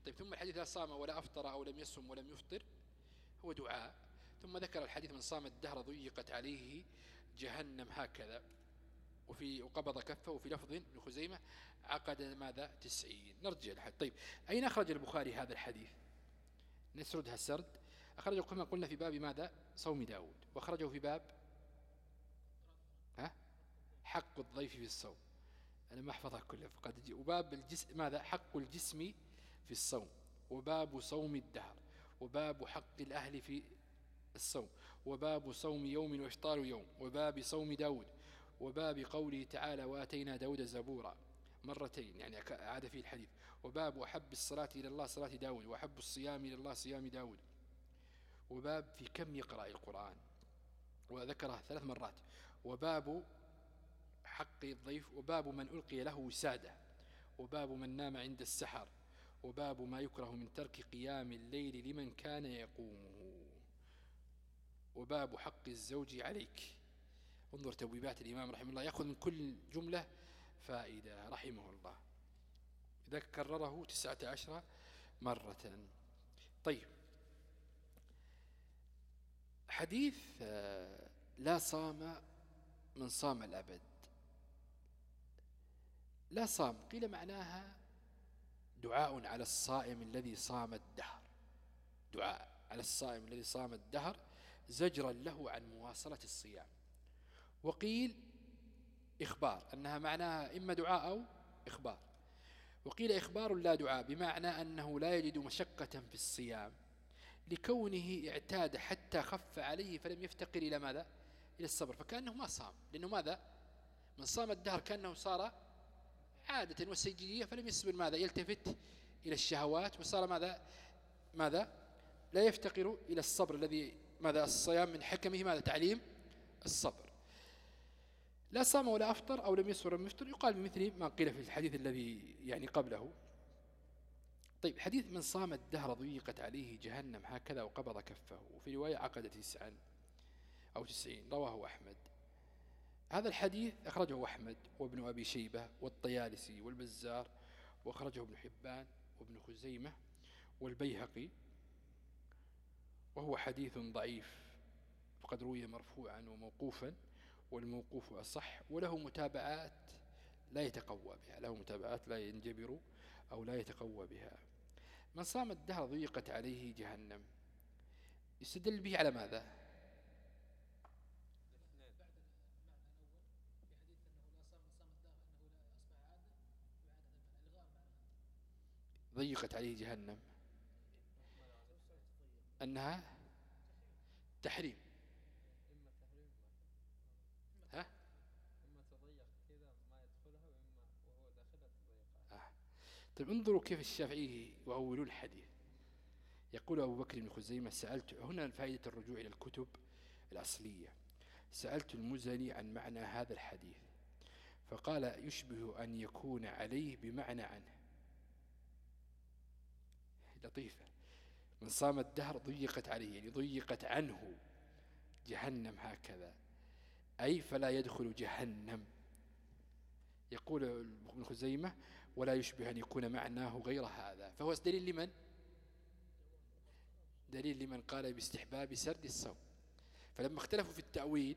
طيب ثم الحديث لا صام ولا أفطر أو لم يصم ولم يفطر هو دعاء. ثم ذكر الحديث من صام الدهر ضيقت عليه جهنم هكذا. وفي وقبض كفه. وفي لفظ ابن خزيمة عقد ماذا؟ تسعين. نرجع الحديث طيب أين أخرج البخاري هذا الحديث؟ نسردها السرد أخرجه كما قلنا في باب ماذا؟ صوم داود. وأخرجه في باب ها؟ حق الضيف في الصوم. أنا ما أحفظها كلها فقد وباب الجسم ماذا؟ حق الجسم في الصوم وباب صوم الدهر وباب حق الأهل في الصوم وباب صوم يوم وإفطار يوم وباب صوم داود وباب قوله تعالى وآتينا داود زبورا مرتين يعني عاد فيه الحديث. وباب أحب الصلاة إلى الله صلاة داود وأحب الصيام إلى الله صيام داود. وباب في كم يقرأ القرآن؟ وذكره ثلاث مرات. وباب حق الضيف وباب من ألقي له وسادة وباب من نام عند السحر وباب ما يكره من ترك قيام الليل لمن كان يقومه. وباب حق الزوج عليك. انظر توبيبات الإمام رحمه الله يأخذ من كل جملة فائدة رحمه الله. إذا كرره تسعة عشر مرة. طيب. حديث آه، لا صام من صام الأبد. لا صام. قيل معناها دعاء على الصائم الذي صام الدهر. دعاء على الصائم الذي صام الدهر زجرا له عن مواصلة الصيام. وقيل إخبار أنها معناها إما دعاء أو إخبار. وقيل إخبار لا دعاء بمعنى أنه لا يجد مشقة في الصيام. لكونه اعتاد حتى خف عليه فلم يفتقر إلى ماذا؟ إلى الصبر فكأنه ما صام. لأنه ماذا؟ من صام الدهر كأنه صار عادة والسجية فلم يصبر ماذا؟ يلتفت إلى الشهوات وصار ماذا؟ ماذا؟ لا يفتقر إلى الصبر الذي ماذا؟ الصيام من حكمه ماذا؟ تعليم الصبر. لا صام ولا أفطر أو لم يصبر ولم يفطر يقال مثل ما قيل في الحديث الذي يعني قبله. طيب حديث من صام الدهر ضيقت عليه جهنم هكذا وقبض كفه. وفي رواية عقد تسعا أو تسعين رواه أحمد. هذا الحديث أخرجه أحمد وابن أبي شيبة والطيالسي والبزار وأخرجه ابن حبان وابن خزيمة والبيهقي وهو حديث ضعيف فقد روي مرفوعا وموقوفا والموقوف أصح وله متابعات لا يتقوى بها له متابعات لا ينجبر أو لا يتقوى بها. من صام الدهر ضيقت عليه جهنم. يستدل به على ماذا؟ ضيقت عليه جهنم. أنها تحريم. ها؟ آه. طيب انظروا كيف الشافعي يؤولون الحديث. يقول أبو بكر بن خزيمة سألت هنا فائدة الرجوع إلى الكتب الأصلية. سألت المزني عن معنى هذا الحديث. فقال يشبه أن يكون عليه بمعنى عنه. لطيفة. من صام الدهر ضيقت عليه يعني ضيقت عنه. جهنم هكذا. أي فلا يدخل جهنم. يقول ابن خزيمة ولا يشبه أن يكون معناه غير هذا. فهو دليل لمن؟ دليل لمن قال باستحباب سرد الصوم. فلما اختلفوا في التأويل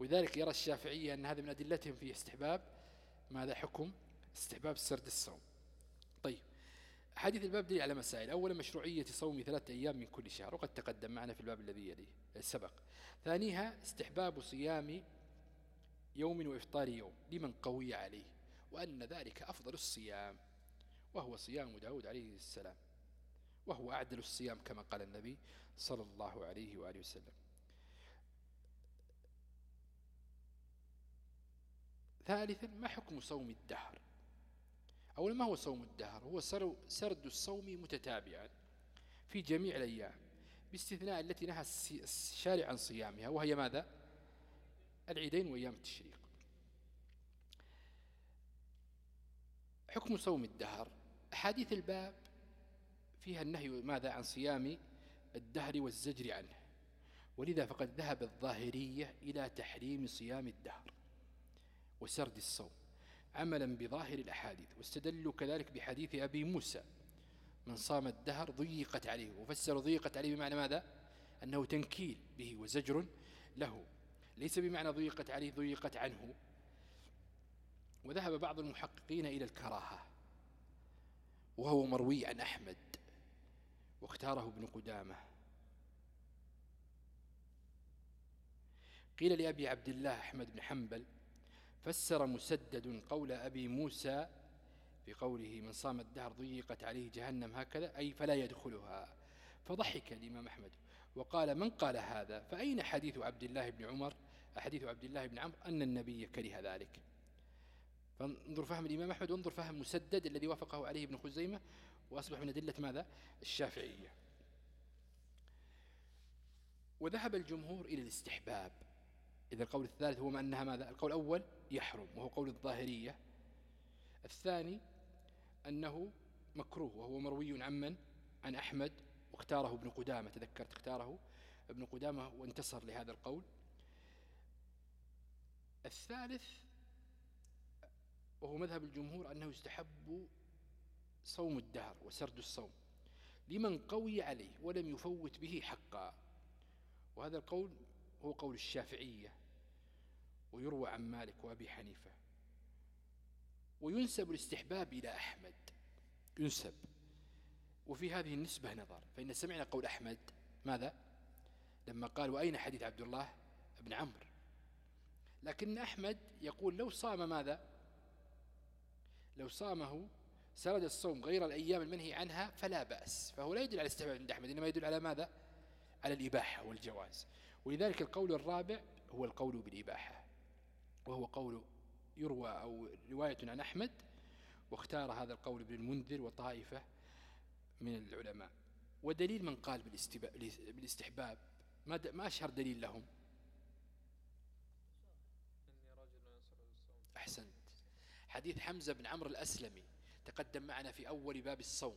وذلك يرى الشافعية أن هذا من أدلتهم في استحباب ماذا حكم؟ استحباب سرد الصوم. حديث الباب دليل على مسائل. أولا مشروعية صوم ثلاثة أيام من كل شهر وقد تقدم معنا في الباب الذي يليه السبق. ثانيها استحباب صيام يوم وإفطار يوم لمن قوي عليه وأن ذلك أفضل الصيام وهو صيام داود عليه السلام وهو أعدل الصيام كما قال النبي صلى الله عليه وآله وسلم. ثالثا ما حكم صوم الدهر؟ أولا ما هو صوم الدهر؟ هو سرد الصوم متتابعا في جميع الأيام باستثناء التي نهى الشارع عن صيامها وهي ماذا؟ العيدين وأيام التشريق. حكم صوم الدهر. أحاديث الباب فيها النهي ماذا؟ عن صيام الدهر والزجر عنه. ولذا فقد ذهب الظاهرية إلى تحريم صيام الدهر وسرد الصوم. عملا بظاهر الأحاديث واستدلوا كذلك بحديث أبي موسى. من صام الدهر ضيقت عليه وفسر ضيقت عليه بمعنى ماذا؟ أنه تنكيل به وزجر له. ليس بمعنى ضيقت عليه ضيقت عنه. وذهب بعض المحققين إلى الكراهة وهو مروي عن أحمد واختاره ابن قدامة. قيل لأبي عبد الله أحمد بن حنبل فسر مسدد قول أبي موسى في قوله من صام الدهر ضيقت عليه جهنم هكذا أي فلا يدخلها. فضحك الإمام أحمد وقال من قال هذا؟ فأين حديث عبد الله بن عمر؟ حديث عبد الله بن عمرو أن النبي كره ذلك. فانظر فهم الإمام أحمد وانظر فهم مسدد الذي وافقه عليه ابن خزيمة وأصبح من أدلة ماذا؟ الشافعية. وذهب الجمهور إلى الاستحباب. إذا القول الثالث هو أنها ماذا؟ القول الأول يحرم وهو قول الظاهرية. الثاني أنه مكروه وهو مروي عن من؟ عن أحمد واختاره ابن قدامة تذكرت اختاره ابن قدامة وانتصر لهذا القول. الثالث وهو مذهب الجمهور أنه يستحب صوم الدهر وسرد الصوم لمن قوي عليه ولم يفوت به حقا. وهذا القول هو قول الشافعية. ويروى عن مالك وأبي حنيفة. وينسب الاستحباب إلى أحمد. ينسب. وفي هذه النسبة نظر فإن سمعنا قول أحمد ماذا؟ لما قال وأين حديث عبد الله بن عمرو؟ لكن أحمد يقول لو صام ماذا؟ لو صامه سرد الصوم غير الأيام المنهي عنها فلا بأس. فهو لا يدل على الاستحباب عند أحمد إنما يدل على ماذا؟ على الإباحة والجواز. ولذلك القول الرابع هو القول بالإباحة. وهو قول يروى أو رواية عن أحمد واختار هذا القول ابن المنذر وطائفة من العلماء. ودليل من قال بالاستحباب ما أشهر دليل لهم؟ أحسنت. حديث حمزة بن عمرو الأسلمي تقدم معنا في أول باب الصوم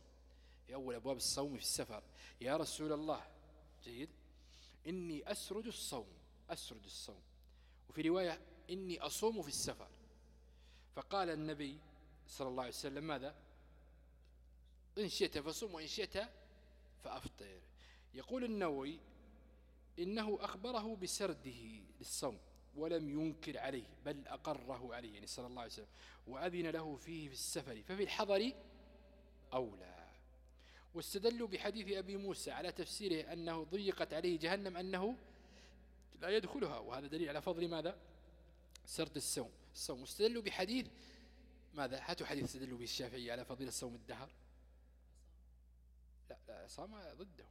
في أول أبواب الصوم في السفر. يا رسول الله جيد. إني أسرد الصوم أسرد الصوم. وفي رواية إني أصوم في السفر. فقال النبي صلى الله عليه وسلم ماذا؟ إن شئت فصوم وإن شئت فأفطر. يقول النووي إنه أخبره بسرده للصوم ولم ينكر عليه بل أقره عليه يعني صلى الله عليه وسلم وأذن له فيه في السفر ففي الحضر أولى. واستدلوا بحديث أبي موسى على تفسيره أنه ضيقت عليه جهنم أنه لا يدخلها. وهذا دليل على فضل ماذا؟ سرد الصوم الصوم واستدلوا بحديث ماذا؟ هاتوا حديث استدلوا به الشافعي على فضيلة صوم الدهر. لا لا صام ضده.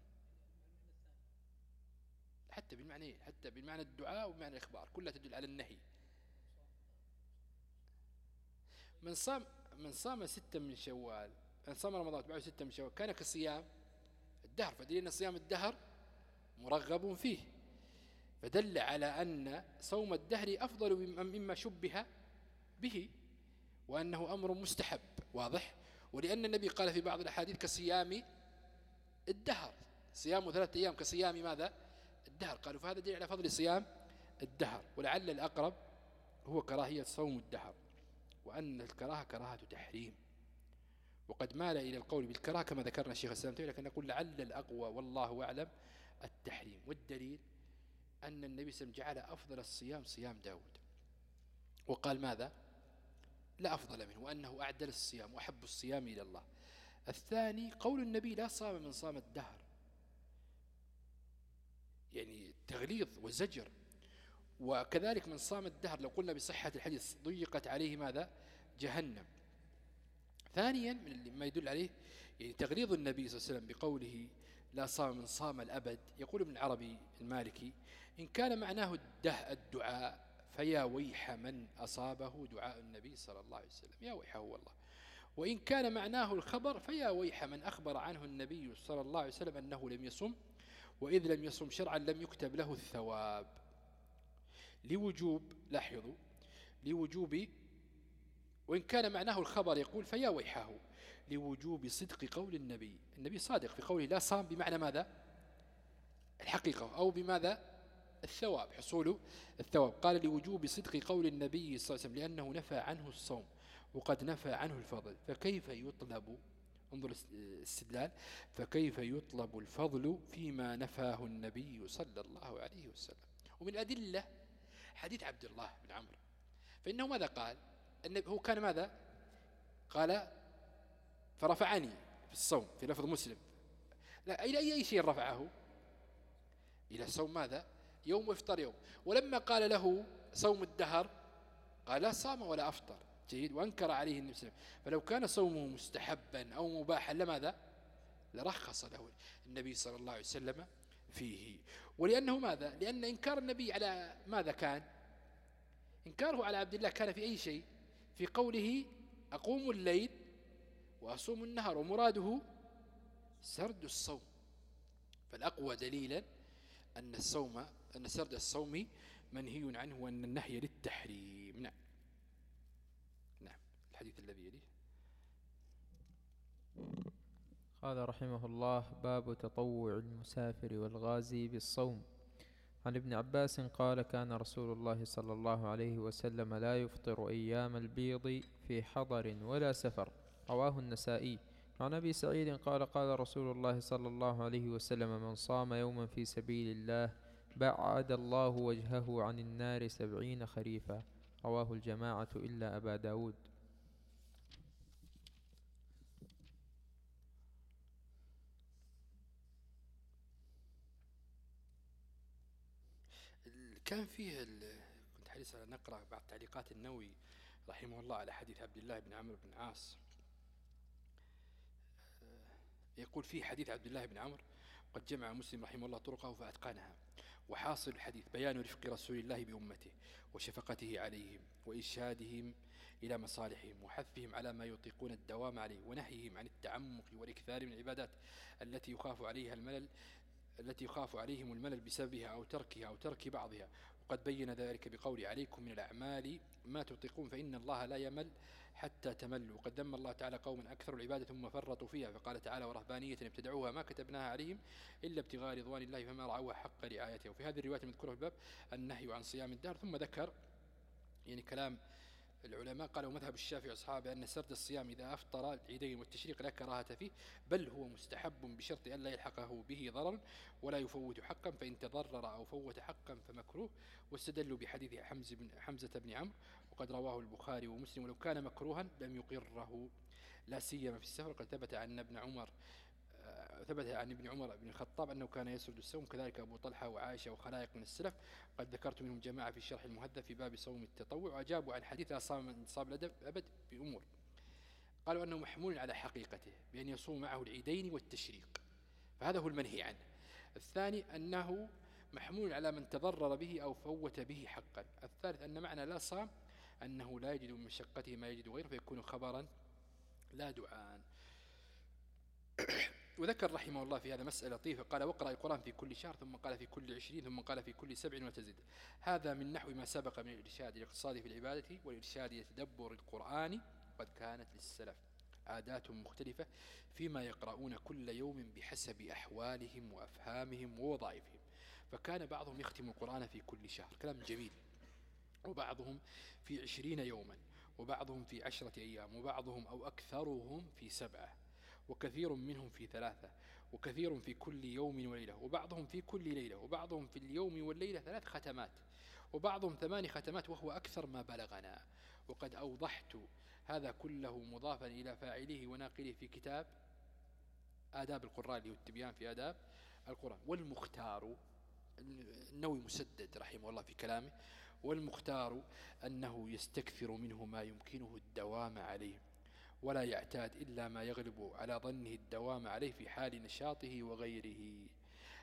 حتى بالمعنى حتى بالمعنى الدعاء وبمعنى الإخبار كلها تدل على النهي. من صام من صام ستة من شوال من صام رمضان بعد ستة من شوال كان كصيام الدهر. فدليل أن صيام الدهر مرغب فيه. فدل على أن صوم الدهر أفضل مما شبه به وأنه أمر مستحب واضح؟ ولأن النبي قال في بعض الأحاديث كصيام الدهر. صيام ثلاثة أيام كصيام ماذا؟ الدهر. قالوا فهذا دليل على فضل صيام الدهر. ولعل الأقرب هو كراهية صوم الدهر وأن الكراهة كراهة تحريم. وقد مال إلى القول بالكراهة كما ذكرنا الشيخ السلام لكن نقول لعل الأقوى والله أعلم التحريم. والدليل أن النبي صلى الله عليه وسلم جعل أفضل الصيام صيام داود. وقال ماذا؟ لا أفضل منه وأنه أعدل الصيام وأحب الصيام إلى الله. الثاني قول النبي لا صام من صام الدهر. يعني تغليظ وزجر. وكذلك من صام الدهر لو قلنا بصحة الحديث ضيقت عليه ماذا؟ جهنم. ثانيا من ما يدل عليه يعني تغليظ النبي صلى الله عليه وسلم بقوله لا صام صام الأبد. يقول ابن العربي المالكي إن كان معناه الده الدعاء فيا ويح من أصابه دعاء النبي صلى الله عليه وسلم. يا ويحه والله. وإن كان معناه الخبر فيا ويح من أخبر عنه النبي صلى الله عليه وسلم أنه لم يصم وإذ لم يصم شرعا لم يكتب له الثواب. لوجوب لاحظوا لوجوب وإن كان معناه الخبر يقول فيا ويحه. لوجوب صدق قول النبي. النبي صادق في قوله لا صام بمعنى ماذا؟ الحقيقة أو بماذا؟ الثواب حصول الثواب. قال لوجوب صدق قول النبي صلى الله عليه وسلم لأنه نفى عنه الصوم وقد نفى عنه الفضل. فكيف يطلب؟ انظر الاستدلال. فكيف يطلب الفضل فيما نفاه النبي صلى الله عليه وسلم؟ ومن أدلة حديث عبد الله بن عمرو. فإنه ماذا قال؟ هو كان ماذا؟ قال فرفعني في الصوم في لفظ مسلم. لا إلى أي شيء رفعه؟ إلى صوم ماذا؟ يوم وافطر يوم. ولما قال له صوم الدهر قال لا صام ولا أفطر. جيد. وأنكر عليه النبي صلى الله عليه وسلم. فلو كان صومه مستحبا أو مباحا لماذا؟ لرخص له النبي صلى الله عليه وسلم فيه. ولأنه ماذا؟ لأن إنكار النبي على ماذا كان؟ إنكاره على عبد الله كان في أي شيء؟ في قوله أقوم الليل وأصوم النهار ومراده سرد الصوم. فالأقوى دليلا أن الصوم أن سرد الصوم منهي عنه وأن النهي للتحريم. نعم. نعم. الحديث الذي يليه. قال رحمه الله باب تطوع المسافر والغازي بالصوم. عن ابن عباس قال كان رسول الله صلى الله عليه وسلم لا يفطر أيام البيض في حضر ولا سفر. رواه النسائي. عن أبي سعيد قال قال رسول الله صلى الله عليه وسلم من صام يوما في سبيل الله بعد الله وجهه عن النار سبعين خريفا. رواه الجماعة إلا أبا داود. كان فيه كنت حريص على نقرأ بعض تعليقات النووي رحمه الله على حديث عبد الله بن عمرو بن عاص. يقول فيه حديث عبد الله بن عمرو قد جمع مسلم رحمه الله طرقه فأتقانها وحاصل الحديث بيان رفق رسول الله بأمته وشفقته عليهم وإرشادهم إلى مصالحهم وحثهم على ما يطيقون الدوام عليه ونهيهم عن التعمق والإكثار من العبادات التي يخاف عليها الملل التي يخاف عليهم الملل بسببها أو تركها أو ترك بعضها وقد بين ذلك بقول عليكم من الأعمال ما تطيقون فإن الله لا يمل حتى تملوا. وقد ذم الله تعالى قوما أكثروا العبادة ثم فرطوا فيها فقال تعالى ورهبانية ابتدعوها ما كتبناها عليهم إلا ابتغاء رضوان الله فما رعوها حق رعايته. وفي هذه الرواية المذكورة في الباب النهي عن صيام الدهر ثم ذكر يعني كلام العلماء قالوا مذهب الشافعي وأصحابه أن سرد الصيام إذا أفطر العيدين والتشريق لا كراهة فيه بل هو مستحب بشرط أن لا يلحقه به ضرر ولا يفوت حقا فإن تضرر أو فوت حقا فمكروه. واستدلوا بحديث حمزة بن, حمزة بن عمرو وقد رواه البخاري ومسلم ولو كان مكروها لم يقره. لا سيما في السفر قد ثبت عن ابن عمر ثبت عن ابن عمر بن الخطاب أنه كان يسرد الصوم كذلك أبو طلحة وعائشة وخلائق من السلف. قد ذكرت منهم جماعة في الشرح المهذب في باب صوم التطوع وأجابوا عن حديث صام صام الأدب أبد بأمور. قالوا أنه محمول على حقيقته بأن يصوم معه العيدين والتشريق فهذا هو المنهي عنه. الثاني أنه محمول على من تضرر به أو فوت به حقا. الثالث أن معنى لا صام أنه لا يجد من مشقته ما يجد غيره فيكون خبرا لا دعاء. وذكر رحمه الله في هذا مسألة لطيفة قال وقرأ القرآن في كل شهر ثم قال في كل عشرين ثم قال في كل سبع وتزد هذا من نحو ما سبق من الإرشاد الاقتصادي في العبادة والإرشاد يتدبر القرآن قد كانت للسلف عادات مختلفة فيما يقرؤون كل يوم بحسب أحوالهم وأفهامهم ووظائفهم. فكان بعضهم يختم القرآن في كل شهر. كلام جميل. وبعضهم في عشرين يوما وبعضهم في عشرة أيام وبعضهم أو أكثرهم في سبعة. وكثير منهم في ثلاثة وكثير في كل يوم وليلة وبعضهم في كل ليلة وبعضهم في اليوم والليلة ثلاث ختمات وبعضهم ثمان ختمات وهو أكثر ما بلغنا. وقد أوضحت هذا كله مضافا إلى فاعله وناقله في كتاب آداب القرآن اللي هو التبيان في آداب القرآن والمختار النووي مسدد رحمه الله في كلامه والمختار أنه يستكثر منه ما يمكنه الدوام عليه. ولا يعتاد إلا ما يغلب على ظنه الدوام عليه في حال نشاطه وغيره.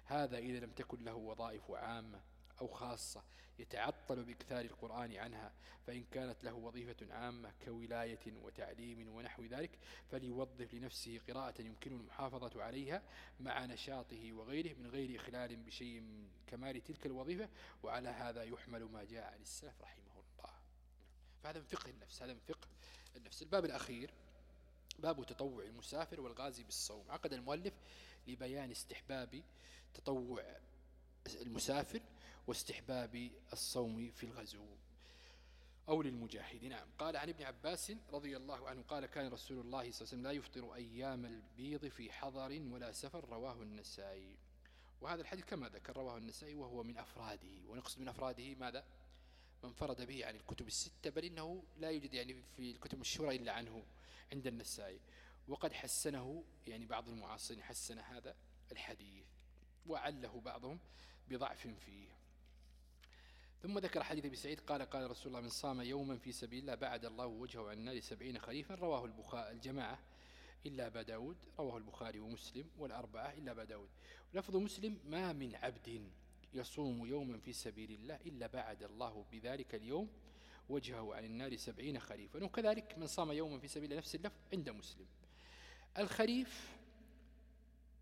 هذا إذا لم تكن له وظائف عامة أو خاصة يتعطل بإكثار القرآن عنها فإن كانت له وظيفة عامة كولاية وتعليم ونحو ذلك فليوظف لنفسه قراءة يمكن المحافظة عليها مع نشاطه وغيره من غير إخلال بشيء من كمال تلك الوظيفة. وعلى هذا يحمل ما جاء عن السلف رحمه الله. فهذا من فقه النفس هذا من فقه النفس. الباب الأخير باب تطوع المسافر والغازي بالصوم. عقد المؤلف لبيان استحباب تطوع المسافر واستحباب الصوم في الغزو أو للمجاهد. نعم. قال عن ابن عباس رضي الله عنه قال كان رسول الله صلى الله عليه وسلم لا يفطر أيام البيض في حضر ولا سفر. رواه النسائي. وهذا الحديث كما ذكر رواه النسائي وهو من أفراده. ونقصد من أفراده ماذا؟ من فرد به عن الكتب الستة بل إنه لا يوجد يعني في الكتب الشهرة إلا عنه. عند النسائي. وقد حسنه يعني بعض المعاصرين حسن هذا الحديث وعله بعضهم بضعف فيه. ثم ذكر حديث أبي سعيد قال قال رسول الله من صام يوما في سبيل الله بعد الله وجهه عن النار سبعين خريفا رواه البخاري الجماعة إلا أبا داود رواه البخاري ومسلم والأربعة إلا أبا داود. لفظ مسلم ما من عبد يصوم يوما في سبيل الله إلا بعد الله بذلك اليوم وجهه عن النار سبعين خريفا وكذلك من صام يوما في سبيل نفس اللفظ عند مسلم. الخريف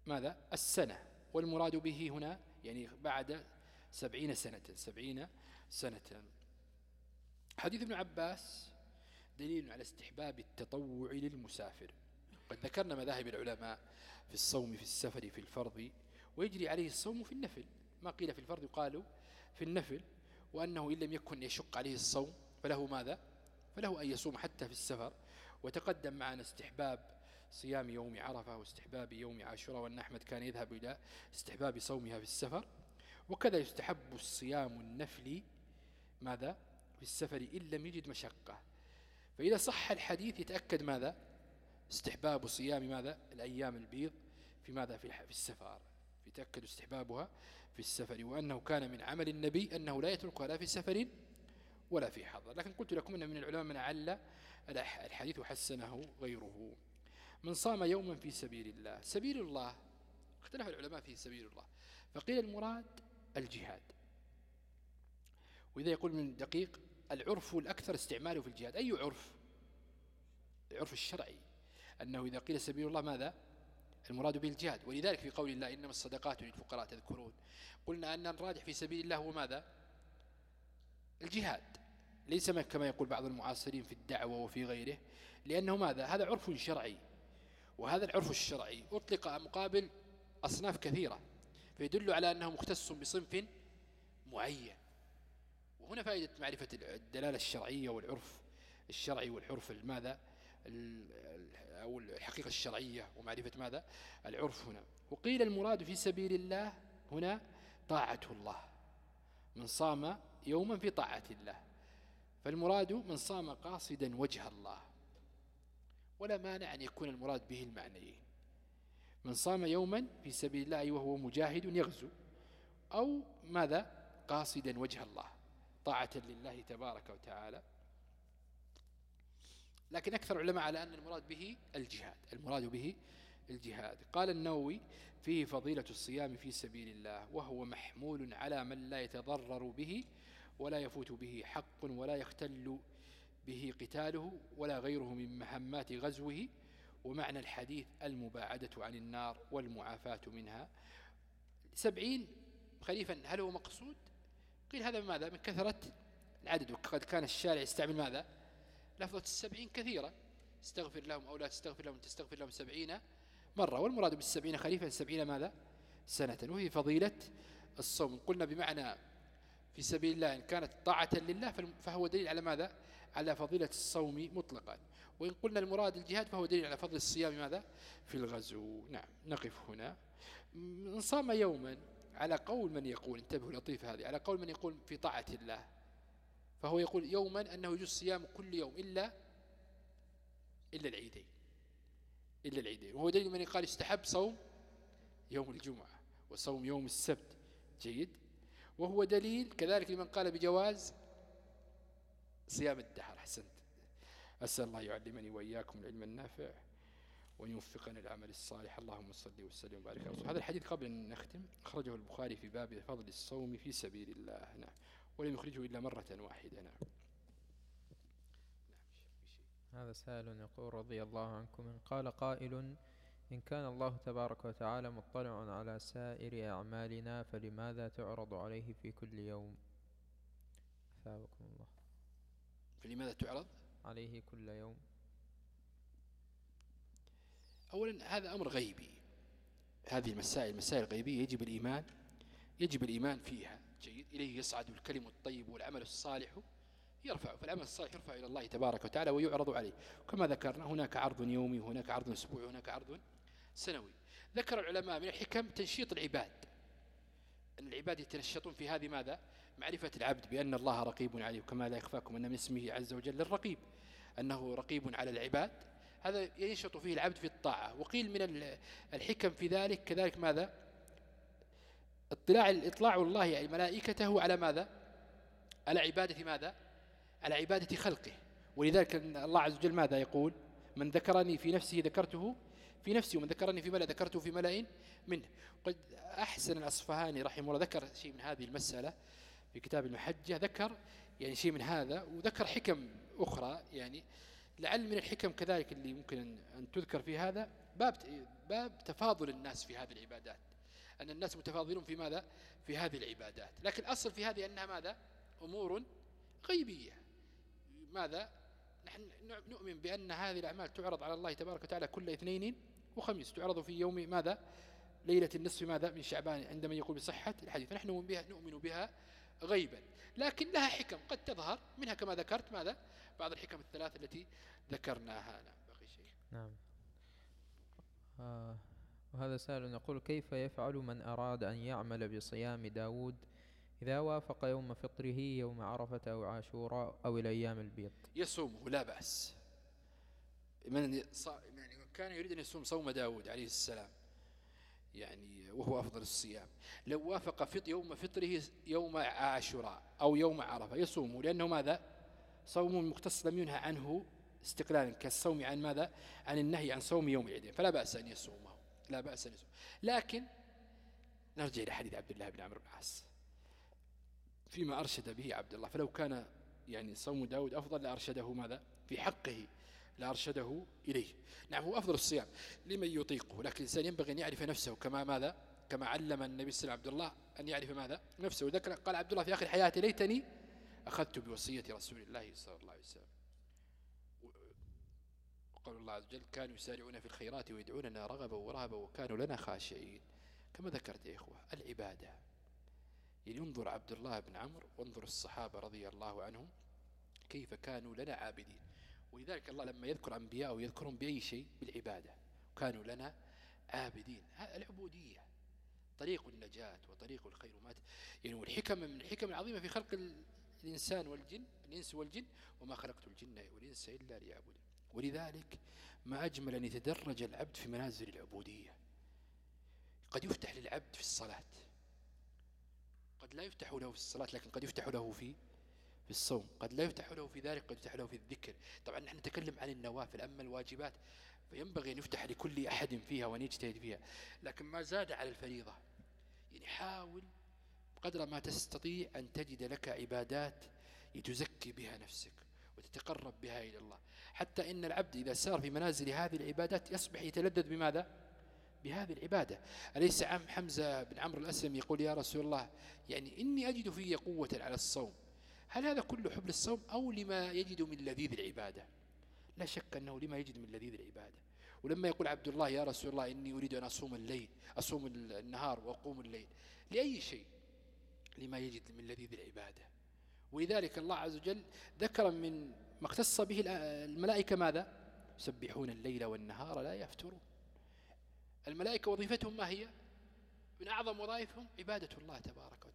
ماذا؟ السنة والمراد به هنا يعني بعد سبعين سنة سبعين سنة. حديث ابن عباس دليل على استحباب التطوع للمسافر. قد ذكرنا مذاهب العلماء في الصوم في السفر في الفرض ويجري عليه الصوم في النفل. ما قيل في الفرض قالوا في النفل وأنه إن لم يكن يشق عليه الصوم فله ماذا؟ فله أن يصوم حتى في السفر وتقدم معنا استحباب صيام يوم عرفة واستحباب يوم عاشوراء وأن أحمد كان يذهب إلى استحباب صومها في السفر. وكذا يستحب الصيام النفلي ماذا؟ في السفر إن لم يجد مشقة. فإذا صح الحديث يتأكد ماذا؟ استحباب صيام ماذا؟ الأيام البيض في ماذا؟ في السفر. يتأكد استحبابها في السفر وأنه كان من عمل النبي أنه لا يتركها لا في سفر ولا في حضر لكن قلت لكم أن من العلماء من عل الحديث وحسنه غيره. من صام يوما في سبيل الله. سبيل الله اختلف العلماء في سبيل الله. فقيل المراد الجهاد. وإذا يقول من دقيق العرف الأكثر استعماله في الجهاد. أي عرف؟ العرف الشرعي. أنه إذا قيل سبيل الله ماذا؟ المراد به الجهاد. ولذلك في قول الله إنما الصدقات للفقراء تذكرون. قلنا أن الراجح في سبيل الله هو ماذا؟ الجهاد. ليس كما يقول بعض المعاصرين في الدعوة وفي غيره لأنه ماذا؟ هذا عرف شرعي وهذا العرف الشرعي أطلق مقابل أصناف كثيرة فيدل على أنه مختص بصنف معين. وهنا فائدة معرفة الدلالة الشرعية والعرف الشرعي والعرف الماذا أو الحقيقة الشرعية ومعرفة ماذا؟ العرف هنا. وقيل المراد في سبيل الله هنا طاعة الله من صام يوما في طاعة الله. فالمراد من صام قاصدا وجه الله. ولا مانع أن يكون المراد به المعنيين. من صام يوما في سبيل الله وهو مجاهد يغزو. أو ماذا؟ قاصدا وجه الله طاعة لله تبارك وتعالى. لكن أكثر علماء على أن المراد به الجهاد المراد به الجهاد. قال النووي فيه فضيلة الصيام في سبيل الله وهو محمول على من لا يتضرر به ولا يفوت به حق ولا يختل به قتاله ولا غيره من مهمات غزوه. ومعنى الحديث المباعدة عن النار والمعافاة منها. سبعين خليفا هل هو مقصود؟ قيل هذا ماذا من كثرة العدد. وقد كان الشارع يستعمل ماذا؟ لفظة السبعين كثيرة. استغفر لهم أو لا تستغفر لهم تستغفر لهم سبعين مرة. والمراد بالسبعين خليفة سبعين ماذا؟ سنة. وهي فضيلة الصوم. قلنا بمعنى في سبيل الله إن كانت طاعة لله فهو دليل على ماذا؟ على فضيلة الصوم مطلقا. وإن قلنا المراد الجهاد فهو دليل على فضل الصيام ماذا؟ في الغزو. نعم نقف هنا. من صام يوما على قول من يقول انتبهوا لطيفة هذه على قول من يقول في طاعة الله فهو يقول يوما أنه يجوز صيام كل يوم إلا إلا العيدين. إلا العيدين. وهو دليل من قال استحب صوم يوم الجمعة وصوم يوم السبت. جيد؟ وهو دليل كذلك لمن قال بجواز صيام الدهر. حسنت أسأل الله يعلمني وإياكم العلم النافع وأن يوفقنا العمل الصالح. اللهم صل وسلم وبارك على هذا الحديث قبل أن نختم أخرجه البخاري في باب فضل الصوم في سبيل الله. نعم. ولم يخرجه إلا مرة واحدة. نعم. هذا سائل يقول رضي الله عنكم إن قال قائل إن كان الله تبارك وتعالى مطلع على سائر أعمالنا فلماذا تعرض عليه في كل يوم؟ ثابكم الله. فلماذا تعرض؟ عليه كل يوم. أولا هذا أمر غيبي. هذه المسائل المسائل الغيبية يجب الإيمان يجب الإيمان فيها. جيد. إليه يصعد الكلم الطيب والعمل الصالح يرفع فالعمل الصالح يرفع إلى الله تبارك وتعالى ويعرض عليه. وكما ذكرنا هناك عرض يومي هناك عرض أسبوعي هناك عرض سنوي. ذكر العلماء من الحكم تنشيط العباد. أن العباد يتنشطون في هذه ماذا؟ معرفة العبد بأن الله رقيب عليه وكما لا يخفاكم أن من اسمه عز وجل الرقيب. أنه رقيب على العباد. هذا ينشط فيه العبد في الطاعة. وقيل من الحكم في ذلك كذلك ماذا؟ اطلاع إطلاع الله يعني ملائكته على ماذا؟ على عبادة ماذا؟ على عبادة خلقه. ولذلك الله عز وجل ماذا يقول؟ من ذكرني في نفسه ذكرته في نفسي ومن ذكرني في ملأ ذكرته في ملأ منه. قد أحسن الأصفهاني رحمه الله ذكر شيء من هذه المسألة في كتاب المحجة ذكر يعني شيء من هذا وذكر حكم أخرى يعني. لعل من الحكم كذلك اللي ممكن أن تذكر في هذا باب باب تفاضل الناس في هذه العبادات. أن الناس متفاضلون في ماذا؟ في هذه العبادات. لكن أصل في هذه أنها ماذا؟ أمور غيبية. ماذا؟ نحن نؤمن بأن هذه الأعمال تعرض على الله تبارك وتعالى كل اثنين وخميس. تعرض في يوم ماذا؟ ليلة النصف ماذا؟ من شعبان عندما يقول بصحة الحديث. نحن نؤمن بها, نؤمن بها غيبا. لكن لها حكم قد تظهر منها كما ذكرت ماذا؟ بعض الحكم الثلاث التي ذكرناها نعم بقي شيء. نعم. آه وهذا سائل يقول كيف يفعل من أراد أن يعمل بصيام داود إذا وافق يوم فطره يوم عرفة أو عاشوراء أو الأيام البيض؟ يصومه لا بأس. من كان يريد أن يصوم صوم داود عليه السلام يعني وهو أفضل الصيام. لو وافق فط يوم فطره يوم عاشوراء أو يوم عرفة يصومه لأنه ماذا؟ صوم مختص لم ينهى عنه استقلالا كالصوم عن ماذا؟ عن النهي عن صوم يوم العيدين فلا بأس أن يصومه لا بأس أن يصومه لكن نرجع إلى حديث عبد الله بن عمرو بن العاص. فيما أرشد به عبد الله فلو كان يعني صوم داود أفضل لأرشده ماذا؟ في حقه. لأرشده إليه. نعم هو أفضل الصيام لمن يطيقه لكن الإنسان ينبغي أن يعرف نفسه كما ماذا؟ كما علم النبي صلى الله عليه وسلم عبد الله أن يعرف ماذا؟ نفسه. وذكر قال عبد الله في آخر حياته ليتني أخذت بوصية رسول الله صلى الله عليه وسلم. وقال الله عز وجل كانوا يسارعون في الخيرات ويدعوننا رغبا ورهبا وكانوا لنا خاشعين. كما ذكرت يا إخوة العبادة. يعني انظر عبد الله بن عمرو وانظر الصحابة رضي الله عنهم كيف كانوا لنا عابدين. ولذلك الله لما يذكر أنبياء يذكرهم بأي شيء بالعبادة كانوا لنا عابدين. العبودية طريق النجاة وطريق الخير وما يعني والحكم من الحكم العظيمة في خلق الإنسان والجن الإنس والجن وما خلقت الجن والإنس إلا ليعبدون. ولذلك ما أجمل أن يتدرج العبد في منازل العبودية. قد يفتح للعبد في الصلاة. قد لا يفتح له في الصلاة لكن قد يفتح له في في الصوم قد لا يفتح له في ذلك قد يفتح له في الذكر. طبعا نحن نتكلم عن النوافل أما الواجبات فينبغي أن يفتح لكل أحد فيها وأن يجتهد فيها. لكن ما زاد على الفريضة يعني حاول قدر ما تستطيع أن تجد لك عبادات تزكي بها نفسك وتتقرب بها إلى الله. حتى إن العبد إذا سار في منازل هذه العبادات يصبح يتلذذ بماذا؟ بهذه العبادة. أليس عم حمزة بن عمرو الأسلم يقول يا رسول الله يعني إني أجد في قوة على الصوم هل هذا كله حب الصوم أو لما يجد من لذيذ العبادة؟ لا شك أنه لما يجد من لذيذ العبادة. ولما يقول عبد الله يا رسول الله إني أريد أن أصوم الليل أصوم النهار وأقوم الليل. لأي شيء لما يجد من لذيذ العبادة. ولذلك الله عز وجل ذكر من ما اختص به الملائكة ماذا؟ يسبحون الليل والنهار لا يفترون. الملائكة وظيفتهم ما هي؟ من أعظم وظائفهم عبادة الله تبارك وتعالى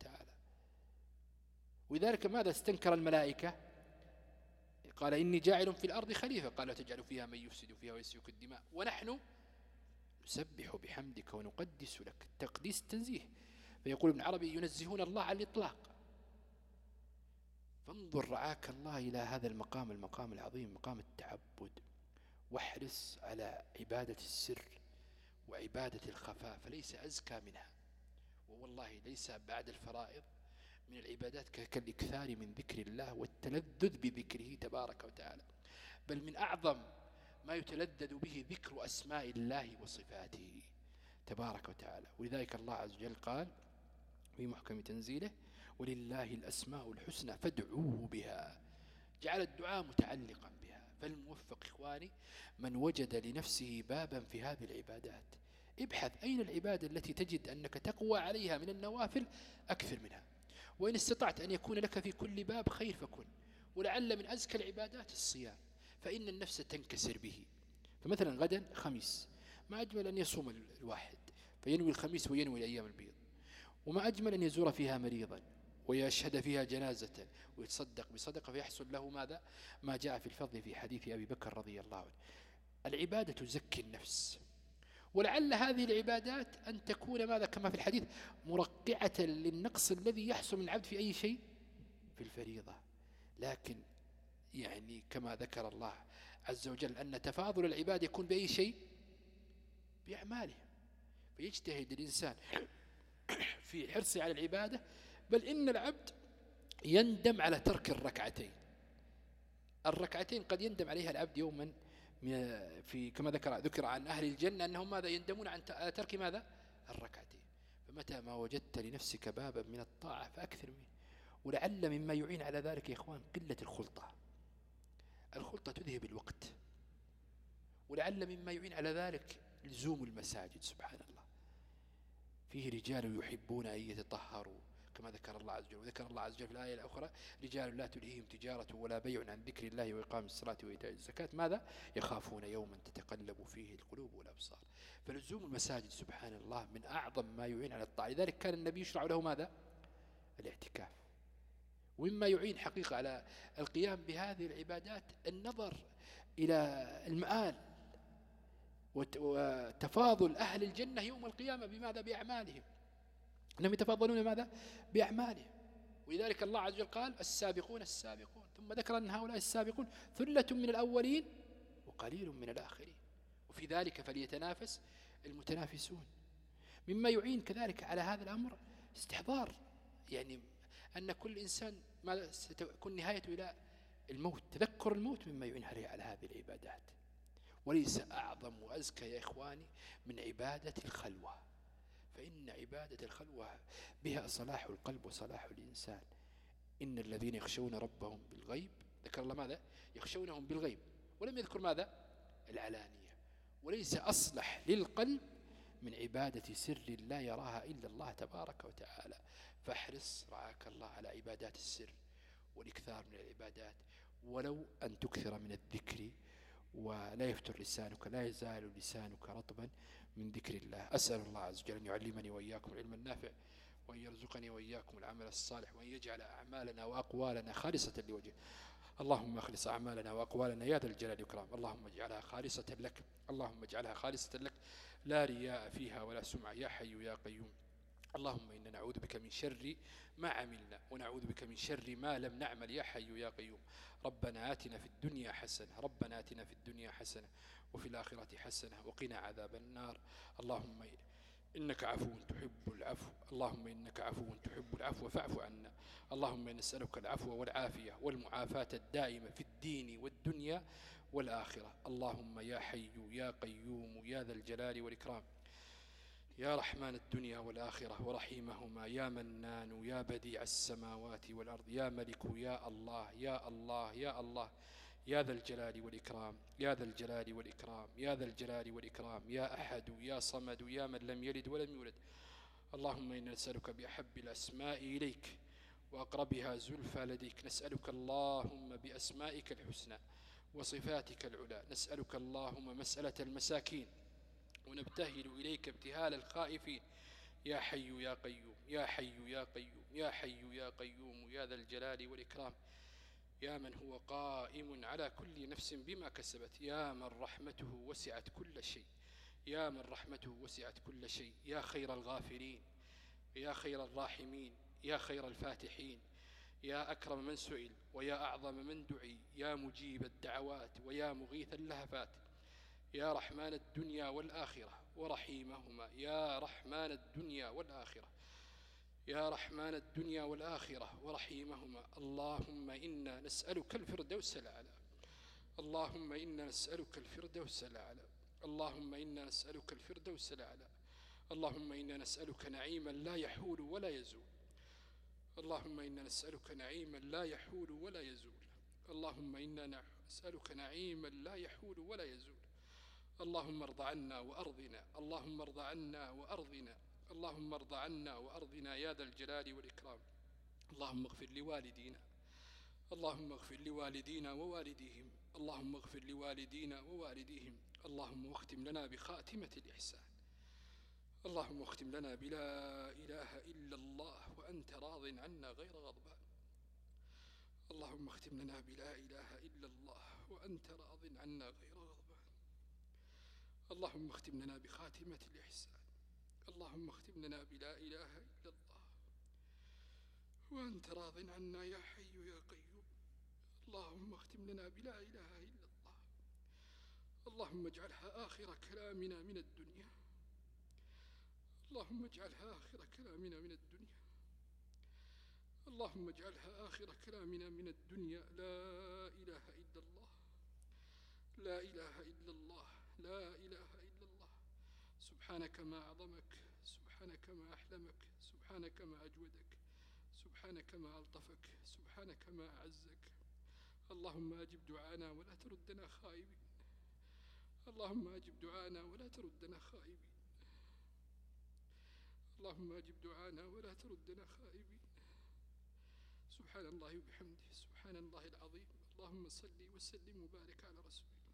ولذلك ماذا استنكر الملائكة؟ قال إني جاعل في الأرض خليفة. قال تجعل فيها من يفسد فيها ويسفك الدماء. ونحن نسبح بحمدك ونقدس لك. تقديس التنزيه فيقول ابن عربي ينزهون الله عن الإطلاق. فانظر رعاك الله إلى هذا المقام المقام العظيم مقام التعبد. واحرص على عبادة السر وعبادة الخفاء فليس أزكى منها. ووالله ليس بعد الفرائض. من العبادات كالإكثار من ذكر الله والتلذذ بذكره تبارك وتعالى. بل من أعظم ما يتلذذ به ذكر أسماء الله وصفاته تبارك وتعالى. ولذلك الله عز وجل قال في محكم تنزيله ولله الأسماء الحسنى فادعوه بها. جعل الدعاء متعلقا بها. فالموفق إخواني من وجد لنفسه بابا في هذه العبادات ابحث أين العبادة التي تجد أنك تقوى عليها من النوافل؟ أكثر منها. وإن استطعت أن يكون لك في كل باب خير فكن. ولعل من أزكى العبادات الصيام. فإن النفس تنكسر به. فمثلا غدا خميس. ما أجمل أن يصوم الواحد. فينوي الخميس وينوي الأيام البيض. وما أجمل أن يزور فيها مريضا. ويشهد فيها جنازة. ويتصدق بصدقة. فيحصل له ماذا؟ ما جاء في الفضل في حديث أبي بكر رضي الله عنه. العبادة تزكي النفس. ولعل هذه العبادات أن تكون ماذا؟ كما في الحديث مرقعة للنقص الذي يحصل من العبد في أي شيء؟ في الفريضة. لكن يعني كما ذكر الله عز وجل أن تفاضل العباد يكون بأي شيء؟ بأعماله فيجتهد الإنسان في حرصه على العبادة بل إن العبد يندم على ترك الركعتين. الركعتين قد يندم عليها العبد يوما في كما ذكر ذكر عن أهل الجنة أنهم ماذا يندمون عن ترك ماذا؟ الركعتين. فمتى ما وجدت لنفسك بابا من الطاعة فأكثر منه ولعل مما يعين على ذلك يا إخوان قلة الخلطة. الخلطة تذهب الوقت. ولعل مما يعين على ذلك لزوم المساجد سبحان الله. فيه رجال يحبون أن يتطهروا. كما ذكر الله عز وجل وذكر الله عز وجل في الآية الأخرى رجال لا تلهيهم تجارة ولا بيع عن ذكر الله وإقام الصلاة وإيتاء الزكاة. ماذا؟ يخافون يوما تتقلب فيه القلوب والأبصار. فلزوم المساجد سبحان الله من أعظم ما يعين على الطاعة. لذلك كان النبي يشرع له ماذا؟ الاعتكاف. ومما يعين حقيقة على القيام بهذه العبادات النظر إلى المآل وتفاضل أهل الجنة يوم القيامة بماذا؟ بأعمالهم. أنهم يتفاضلون ماذا بأعمالهم. ولذلك الله عز وجل قال السابقون السابقون. ثم ذكر أن هؤلاء السابقون ثلة من الأولين وقليل من الآخرين. وفي ذلك فليتنافس المتنافسون. مما يعين كذلك على هذا الأمر استحضار. يعني أن كل إنسان ما ستكون نهايته إلى الموت. تذكر الموت مما يعين عليه على هذه العبادات. وليس أعظم وأزكى يا إخواني من عبادة الخلوة. فإن عبادة الخلوة بها صلاح القلب وصلاح الإنسان. إن الذين يخشون ربهم بالغيب ذكر الله ماذا؟ يخشونهم بالغيب. ولم يذكر ماذا؟ العلانية. وليس أصلح للقلب من عبادة سر لا يراها إلا الله تبارك وتعالى. فاحرص رعاك الله على عبادات السر والإكثار من العبادات. ولو أن تكثر من الذكر ولا يفتر لسانك لا يزال لسانك رطبا. من ذكر الله. أسأل الله عز وجل أن يعلمني وإياكم العلم النافع وأن يرزقني وإياكم العمل الصالح وأن يجعل أعمالنا وأقوالنا خالصة لوجهه. اللهم أخلص أعمالنا وأقوالنا يا ذا الجلال والإكرام. اللهم اجعلها خالصة لك. اللهم اجعلها خالصة لك. لا رياء فيها ولا سمعة يا حي يا قيوم. اللهم إنا نعوذ بك من شر ما عملنا ونعوذ بك من شر ما لم نعمل. يا حي يا قيوم. ربنا آتنا في الدنيا حسنة. ربنا آتنا في الدنيا حسنة. وفي الآخرة حسنة وقنا عذاب النار. اللهم إنك عفو تحب العفو. اللهم إنك عفو تحب العفو فاعف عنا. اللهم نسألك العفو والعافية والمعافاة الدائمة في الدين والدنيا والآخرة. اللهم يا حي يا قيوم يا ذا الجلال والإكرام. يا رحمن الدنيا والآخرة ورحيمهما. يا منان يا بديع السماوات والأرض. يا ملك يا الله يا الله يا الله. يا ذا الجلال والإكرام يا ذا الجلال والإكرام يا ذا الجلال والإكرام يا أحد يا صمد يا من لم يلد ولم يولد. اللهم إنا نسألك بأحب الأسماء إليك وأقربها زلفى لديك. نسألك اللهم بأسمائك الحسنى وصفاتك العلى. نسألك اللهم مسألة المساكين. ونبتهل إليك ابتهال الخائفين. يا حي يا قيوم يا حي يا قيوم يا حي يا قيوم يا ذا الجلال والإكرام. يا من هو قائم على كل نفس بما كسبت يا من رحمته وسعت كل شيء يا من رحمته وسعت كل شيء يا خير الغافرين يا خير الراحمين يا خير الفاتحين يا أكرم من سئل ويا أعظم من دعي يا مجيب الدعوات ويا مغيث اللهفات يا رحمن الدنيا والآخرة ورحيمهما يا رحمن الدنيا والآخرة. يا رحمن الدنيا والآخرة ورحيمهما. اللهم إنا نسألك الفردوس الأعلى. اللهم إنا نسألك الفردوس الأعلى. اللهم إنا نسألك الفردوس الأعلى. اللهم إنا نسألك نعيما لا يحول ولا يزول. اللهم إنا نسألك نعيما لا يحول ولا يزول. اللهم إنا نسألك نعيما لا يحول ولا يزول. اللهم ارض عنا وأرضنا. اللهم ارض عنا وأرضنا. اللهم ارض عنا وأرضنا يا ذا الجلال والإكرام. اللهم اغفر لوالدينا. اللهم اغفر لوالدينا ووالديهم. اللهم اغفر لوالدينا ووالديهم. اللهم واختم لنا بخاتمة الإحسان. اللهم اختم لنا بلا إله إلا الله وأنت راض عنا غير غضبان. اللهم اختم لنا بلا إله إلا الله وأنت راض عنا غير غضبان. اللهم اختم لنا بخاتمة الإحسان. اللهم اختم لنا بلا إله إلا الله. وأنت راض عنا يا حي يا قيوم. اللهم اختم لنا بلا إله إلا الله. اللهم اجعلها آخر كلامنا من الدنيا. اللهم اجعلها آخر كلامنا من الدنيا. اللهم اجعلها آخر كلامنا من الدنيا. لا إله إلا الله. لا إله إلا الله. لا إله إلا سبحانك ما أعظمك سبحانك ما أحلمك سبحانك ما أجودك سبحانك ما ألطفك سبحانك ما أعزك. اللهم أجب دعانا ولا تردنا خائبين. اللهم أجب دعانا ولا تردنا خائبين. اللهم أجب دعانا ولا تردنا خائبين. سبحان الله وبحمده سبحان الله العظيم. اللهم صل وسلم وبارك على رسولك